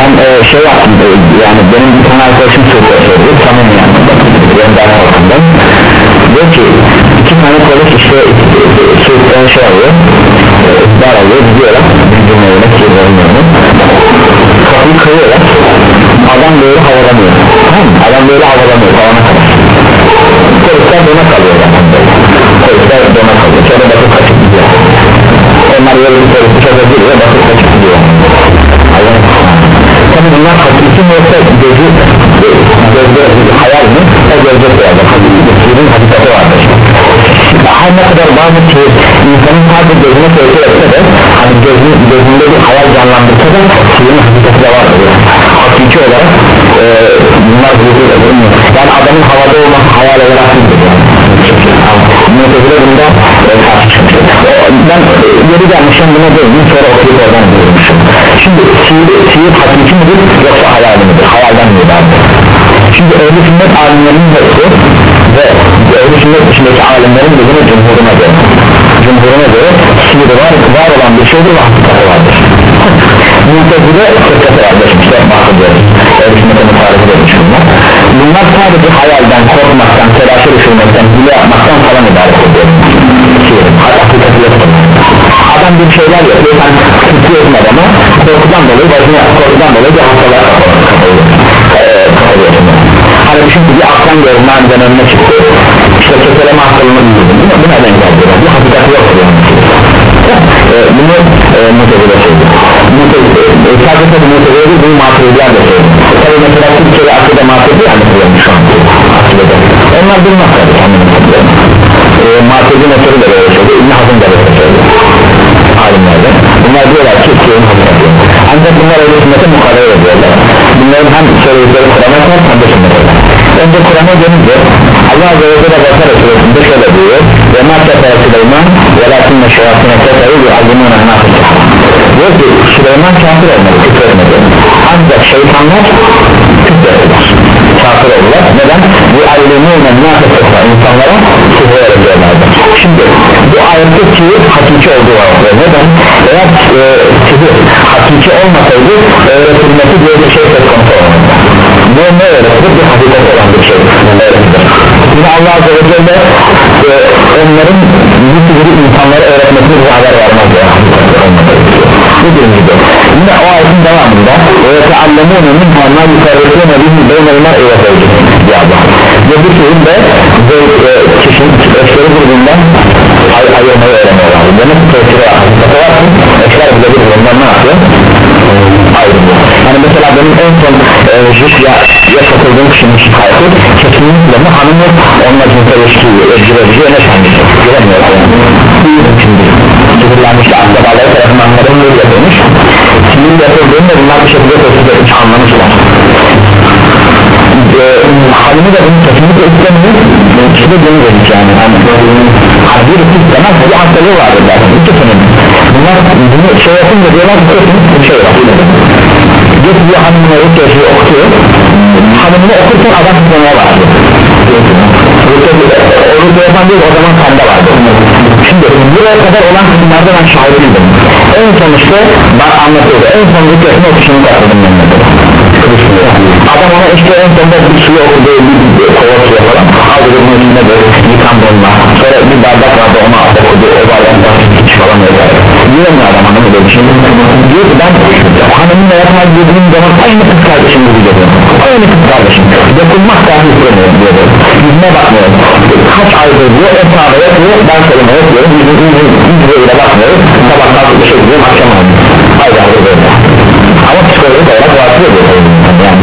ben e, şey yaptım e, yani benim bir tane arkadaşım soruyor sordu samimi yanında gönder altında diyor ki iki tane kolik işte soğuktan şey alıyor e, dar alıyor gidiyorlar. Bildiğin evine kirlerin önüne kapıyı kırıyorlar. Adam böyle havalanıyor. Tamam mı? adam böyle havalanıyor tavana kadar. Polisler dona kalıyor zaten böyle polisler dona kalıyor. Şöyle bakıp kaçıp gidiyor. Onlar böyle bir polisler giriyor bakıp kaçıp gidiyor. Tabi bunlar hakiki mi yoksa gözü gözde hayal mi? O gözde koyarlar. Gözün hakikati vardır. Her ne kadar bazı ki insanın sadece gözüne sözü etse de hani gözün, gözünde bir hayal canlandırsa da suyun hakikati de vardır. Hakiki olarak e, bunlar gözü şey Yani adamın havada olması hayal olarak değildir. Mutezile bunda e, karşı çıkmıştır. Ben e, yeri gelmişim buna değilim sonra okuyup oradan değilmişim şimdi sihir, sihir hakiki midir yoksa hayal midir? Hayalden mi ibaret şimdi ehl-i sünnet alimlerinin hepsi ve ehl-i sünnet dışındaki alimlerin dediğine cumhuruna göre cumhuruna göre sihir var, var olan bir şeydir ve hakikati vardır. Mutezile fırkası var geçmişte bahsediyoruz ehl-i sünnete mutarif edilmiş bunlar. Bunlar sadece hayalden, korkmaktan, telaşa düşürmekten, hile yapmaktan falan ibaret ediyor. Sihir, hakikati yoktur adam bir şeyler yapıyor. Sen tutuyorsun adamı korkudan dolayı başına korkudan dolayı bir hastalığa kapalıyorsun hani düşün ki bir aslan gördüm aniden önüne çıktı. İşte keseleme hastalığını bildirdim değil mi? bu neden geldi? bu hakikati yok yani e, bunu e, mutezile söylüyor e, sadece bu mutezile değil bunu matrizler de söylüyor tabi mesela Türkiye'de akıda matrizi yani şu an onlar bilmez tabi kendini e, matrizi metodi de böyle söylüyor İbn Hazım da böyle söylüyor alimlerden bunlar diyorlar ki suyun hakikati ancak bunlar öyle sünnete mukadele ediyorlar. Bunların hem söyledikleri Kur'an'a var hem de sünnete önce Kur'an'a gelince Allah Azze ve Celle Bakara suresinde şöyle diyor ve ma kefere Süleyman ve lakinne şerafine keferi ve azimuna nafısı diyor ki Süleyman kafir olmadı küfretmedi ancak şeytanlar küfrettiler kafir oldular neden? bu allimune nafısı insanlara sıfır öğretiyorlardı şimdi bu ayette sihir hakiki olduğu var neden? eğer e, sihir hakiki olmasaydı öğretilmesi diye bir şey söz konusu bu ne öğretilir? bir hakikat olan bir şey öğretilir yine Allah Azze ve Celle e, onların bu sihiri insanlara öğretmesini bize haber vermez ya bu birincisi yine o ayetin devamında ve teallemune min hanna yukarretune bihi beynelmer diye Allah. Ve bu sihir de e, kişinin eşleri birbirinden ay ayırmayı öğreniyorlar. Demek ki tesiri hakikati var ki bile birbirinden ne yapıyor? ayrılıyor. Yani mesela benim en son e, ya, yaşatıldığım kişinin şikayeti kesinlikle mi? Hanımı onunla cinsel ilişkiyi öldürücü öne kendisi giremiyor yani. Şimdi sihirlenmiş akrabaları tarafından böyle yapılmış sihir yapıldığında bunlar bir şekilde tesis etmiş anlamışlar. E, halini de bunu kesinlikle istemiyor ikisi de bunu dedik yani. Hani, hani bir istemez bir hastalığı vardır zaten. İkisinin bunlar bunu şey yapınca diyorlar ki kesin şey var getiriyor hanımına rütbeşi okuyor hanımını okurken adam tutmaya başlıyor o rütbe yapan değil o zaman kanda vardı şimdi buraya kadar olan kısımlarda ben şahidim en sonuçta ben anlatıyordu. En son okuşunu katıldım ben mesela adam ona işte en sonunda bir suyu okudu bir kova suya falan. Aldı bunun içine de yıkan bununla sonra bir bardak vardı ona okudu o bardakta hiç falan öyle. Diyemiyor adam hanımı böyle bir şey diyor ki ben hanımımla yapmaz dediğim zaman aynı kız kardeşim gibi geliyorum aynı kız kardeşim. Dokunmak dahi istemiyorum diyor yüzüne bakmıyorum. Kaç aydır diyor sahada yapıyor ben soluma yapıyorum yüzüne bakmıyorum sabah kalkıp bir şey diyorum akşam olmuyor aylardır böyle ama psikolojik olarak rahatsız ediyor yani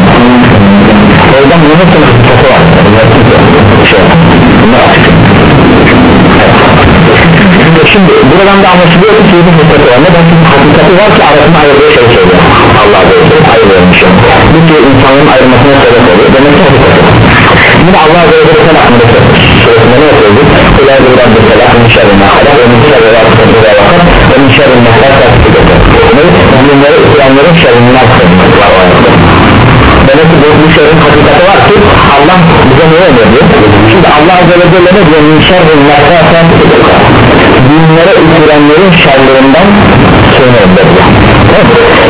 o yüzden bunun sınıf çok var şey bunlar açık. Şimdi buradan da anlaşılıyor ki sihrin hüsneti var. Neden? Çünkü hakikati var ki arasında ayırdığı şey söylüyor. Allah böyle ayırıyormuş bu ki insanların ayrılmasına sebep oluyor. Demek ki hakikati yine Allah böyle bir sen hakkında suresinde ne yapıyordu Kulâ bir Rabbi selah min şerri ma halak. Ve min şerri rabbi ve ve min şerri nefes tasdik ne bunları İslamların şerrinden demek ki bu, şerrin hakikati Allah bize ne önerdi şimdi Allah Azze ve Celle ne diyor? Min şerri nefes dinlere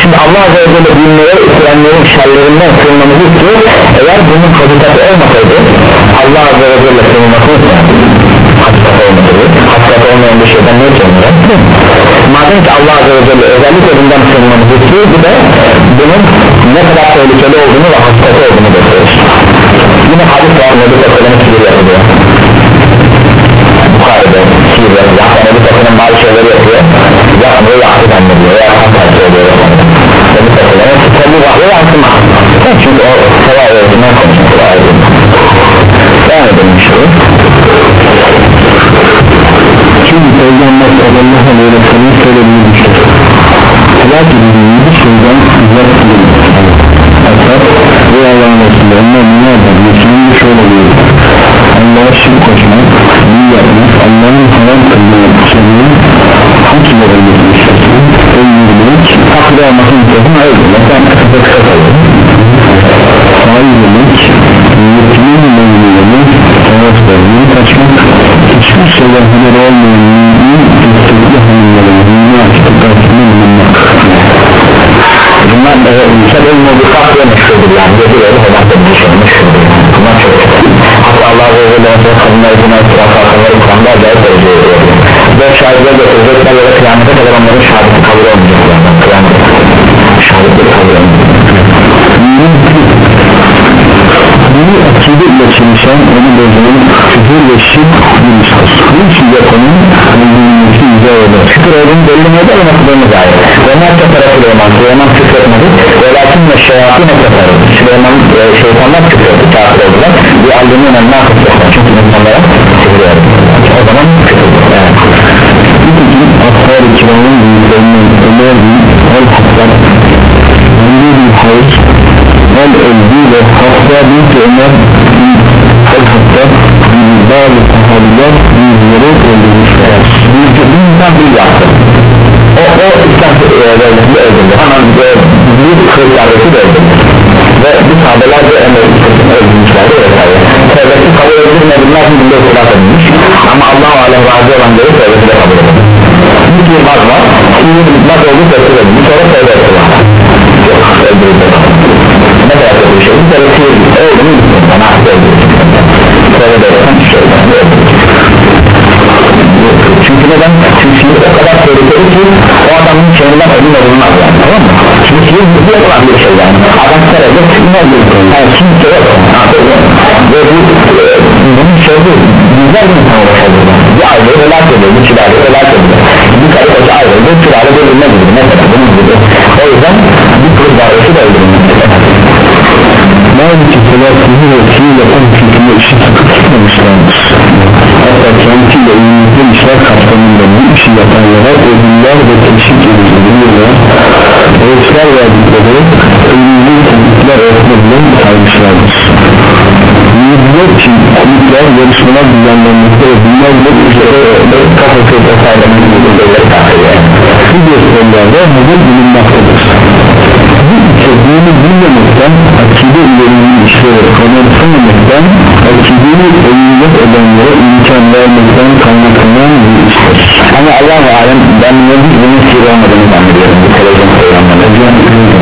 şimdi Allah Azze ve Celle dinlere üfürenlerin şerlerinden sığınmamızı istiyor. Eğer bunun hakikati olmasaydı Allah Azze ve Celle sığınmasını hakikati olmasaydı hakikati olmayan bir şeyden ne sığınır madem ki Allah Azze ve Celle özellikle bundan sığınmamızı istiyor bu da bunun ne kadar tehlikeli olduğunu ve hakikati olduğunu gösterir. Yine hadis var Nebi Tasarım'ın sihir yapılıyor Bukhari'de sihir yapıyor Nebi Tasarım bazı şeyleri yapıyor yapmıyor yakıt anlıyor veya Nebi Tasarım'ın kitabı var ve yansıma çünkü o seva öğretinden konuşmak var devam edelim şimdi şimdi Muhammed ile çalışan onu bozulan küfür ve şirk bir iştir Bu için yapanın öldürülmesi izah eder. Şükür olduğunu mi eder. Nasıl dair Onlar kefere Süleyman? Süleyman küfretmedi. Ve lakin ve şeyatine kefere Süleyman e, şeytanlar küfretti kafir oldular. Bir allimin önüne akıtacaklar çünkü insanlara küfür O zaman küfür evet. Nitekim Ashar-ı Kiram'ın büyüklerinden Ömer bin El-Hattar Ömrü bin Hayr El Elbi ve Hafsa bin Ömer gibi bazı sahabiler yüzleri öldürmüşler. Bundan bir yaptı. O, o İslam devletinde öldürdü. Hemen bir kız kardeşi de öldürdü. Ve bu sahabeler de Ömer'i öldürmüşlerdi vesaire Tevbeti kabul edilmediğinden bunda ıslah edilmiş. Ama Allah-u Alem razı olan göre tevbeti de kabul edilmiş. Bir firmaz var. Şimdi bitmez olduğu tevbet edilmiş. Sonra tevbet edilmiş. Yok öldürüldü ne kadar bir şey. Bir kere sihir öldü mü bana edersen çünkü neden? Çünkü sihir o kadar tehlikeli ki o adamın kendinden ölüm olunmaz yani tamam mı? Çünkü sihir hızlı yapılan bir şey yani adam sarayda ne olur? Yani kimse yok ve bu bunun sözü yüzler bin insan ulaşabilir bir aileyi helak ediyor bir çileyi helak ediyor bir karı koca ayrıldı çileyi bölünme gibi mesela bunun gibi o yüzden bir kız dairesi de öldürülmektedir Maalesef selasını ve fiil yapan fikrine işi tutmamışlardır. Hatta kendisiyle ünlü işler kapsamında bu işi yapanlara ödüller ve teşvik edildirilirler Ölçüler verdikleri ünlü tebrikler öğretmedilen saymışlardır. Yüzler için kulüpler yarışmalar düzenlenmekte ve bunlar da üzere kafası tasarlamak gibi Bu gösterilerde hazır bulunmaktadır Bu içeriğini bilmemekten akide ilerinin işleri kanıtlanmamaktan akideyi ölümlük edenlere imkan vermekten kaynaklanan bir iştir. Ama Allah-u Alem ben nedir bunun sihir olmadığını zannediyorum bu televizyon programlarında.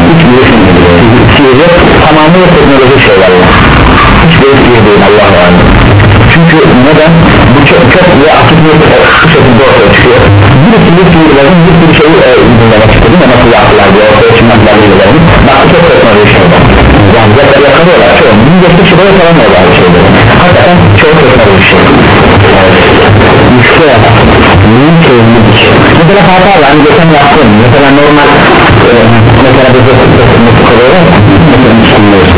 Hiç bir şey değil. Sihir tamamıyla teknolojik şeyler var hiç sihir değil Allah-u Alem. Çünkü neden? Bu çok çok ve açık bir şekilde ortaya çıkıyor bir sürü sihirlerin bir sürü şeyi e, dinlemek istedim ama yaptılar diye ortaya çıkmaklar sihirlerin bak çok teknolojik şeyler yani yakalıyorlar çoğu bin geçtik şuraya salamıyorlar bir şeyleri hakikaten çok teknolojik şey işte büyük çözümlük mesela hata var hani geçen yaptım mesela normal e, mesela bir nasıl oluyor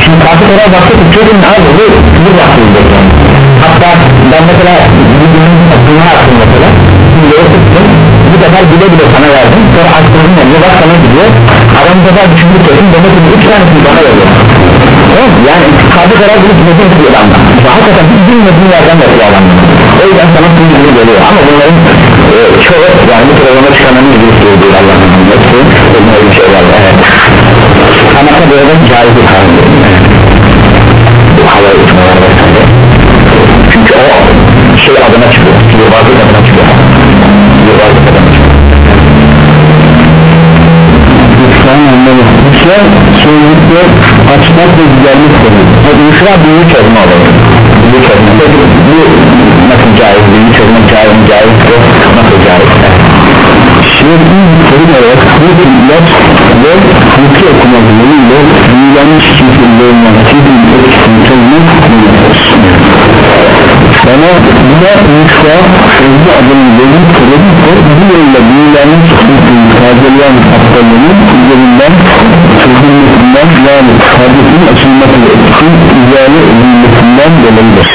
şimdi karşı tarafa baktık çözüm abi bu bir yaptım hatta ben mesela bir günün bunu attım mesela şimdi oturttum bu sefer bile bile sana verdim. Sonra açtırdım önüne bak sana gidiyor adam bu sefer düşündü kesin demek ki üç tanesini bana veriyor. Tamam yani kadı karar bulup neden tutuyor adamdan hakikaten hiç bilmediğin yerden yapıyor adamdan o yüzden sana sinirli geliyor. Ama bunların e, çoğu yani bu programa çıkanların ilgili söylüyor Allah'ın hepsi bunlar bir şeyler var. Evet. Ama tabi öyle caiz bir hal. Bu hava uçmalar vesaire. Çünkü o şey adına çıkıyor. Sihirbazlık adına çıkıyor. Sihirbazlık adına İslam anlamı İslam sözlükte açmak ve güzellik demek o İslam büyük çözme olur büyük çözme bu nasıl caiz büyük çözme caiz mi caiz nasıl caiz? Şer'i terim olarak bu ilaç ve hukuki okumalarıyla büyülenmiş sihirlerinden sihir etkisini çözmek bana buna Musa sözlü adını verin kırılırsa bu yolla büyülenmiş sihirleri tazeleyen hastalığının üzerinden çözülmesinden yani hadisin açılması ve etkin izale edilmesinden dolayıdır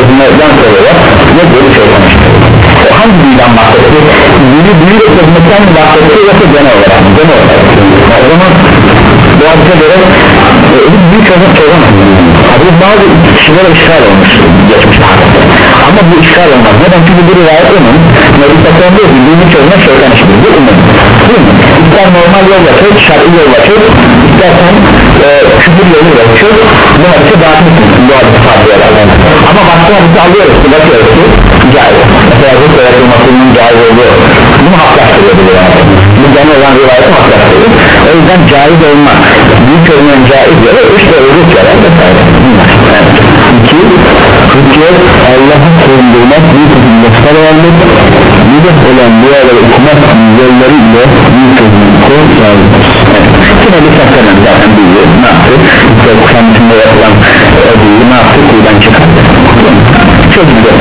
çözümlerden soruyorlar ne böyle şeytan içindir o hangi büyüden bahsetti büyü büyük çözmekten mi bahsetti yoksa genel olarak genel olarak. O zaman bu hadise göre e, büyük çözemez Hadis bazı kişilere işgal olmuş geçmişte ama bu işgal olmaz. Neden? Çünkü bir rivayet diyor ki büyük çözmek işidir. Bu umum. Değil mi? İster normal yolla çöz, şartlı yolla çöz istersen e, küfür yoluyla bu hadise dağıtmak için bu hadise farklıyorlar ama başka hadise alıyoruz ki bakıyoruz ki caiz. Mesela bu makulunun caiz oluyor bunu haklaştırıyor bu rivayet bu genel olan rivayeti haklaştırıyor. O yüzden caiz olmak büyük ölmeyen caiz yere işte ölük yere vesaire. İki hükümet Allah'ın sorumluluğuna büyük hükümletler vardır. Müddet olan duaları okumak yolları ile büyük hükümletler sağlıdır yine bir saklanın zaten büyüyor ne yaptı işte kendisinde yapılan o büyüğü ne yaptı kuyudan çıkarttı çok güzel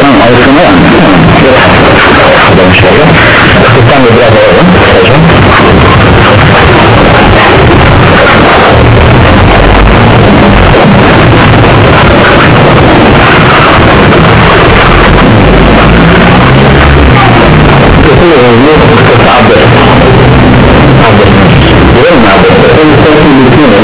tamam alışkın var? Mı? yok. Adamı şöyle. Kısıktan da biraz alalım bir şey var.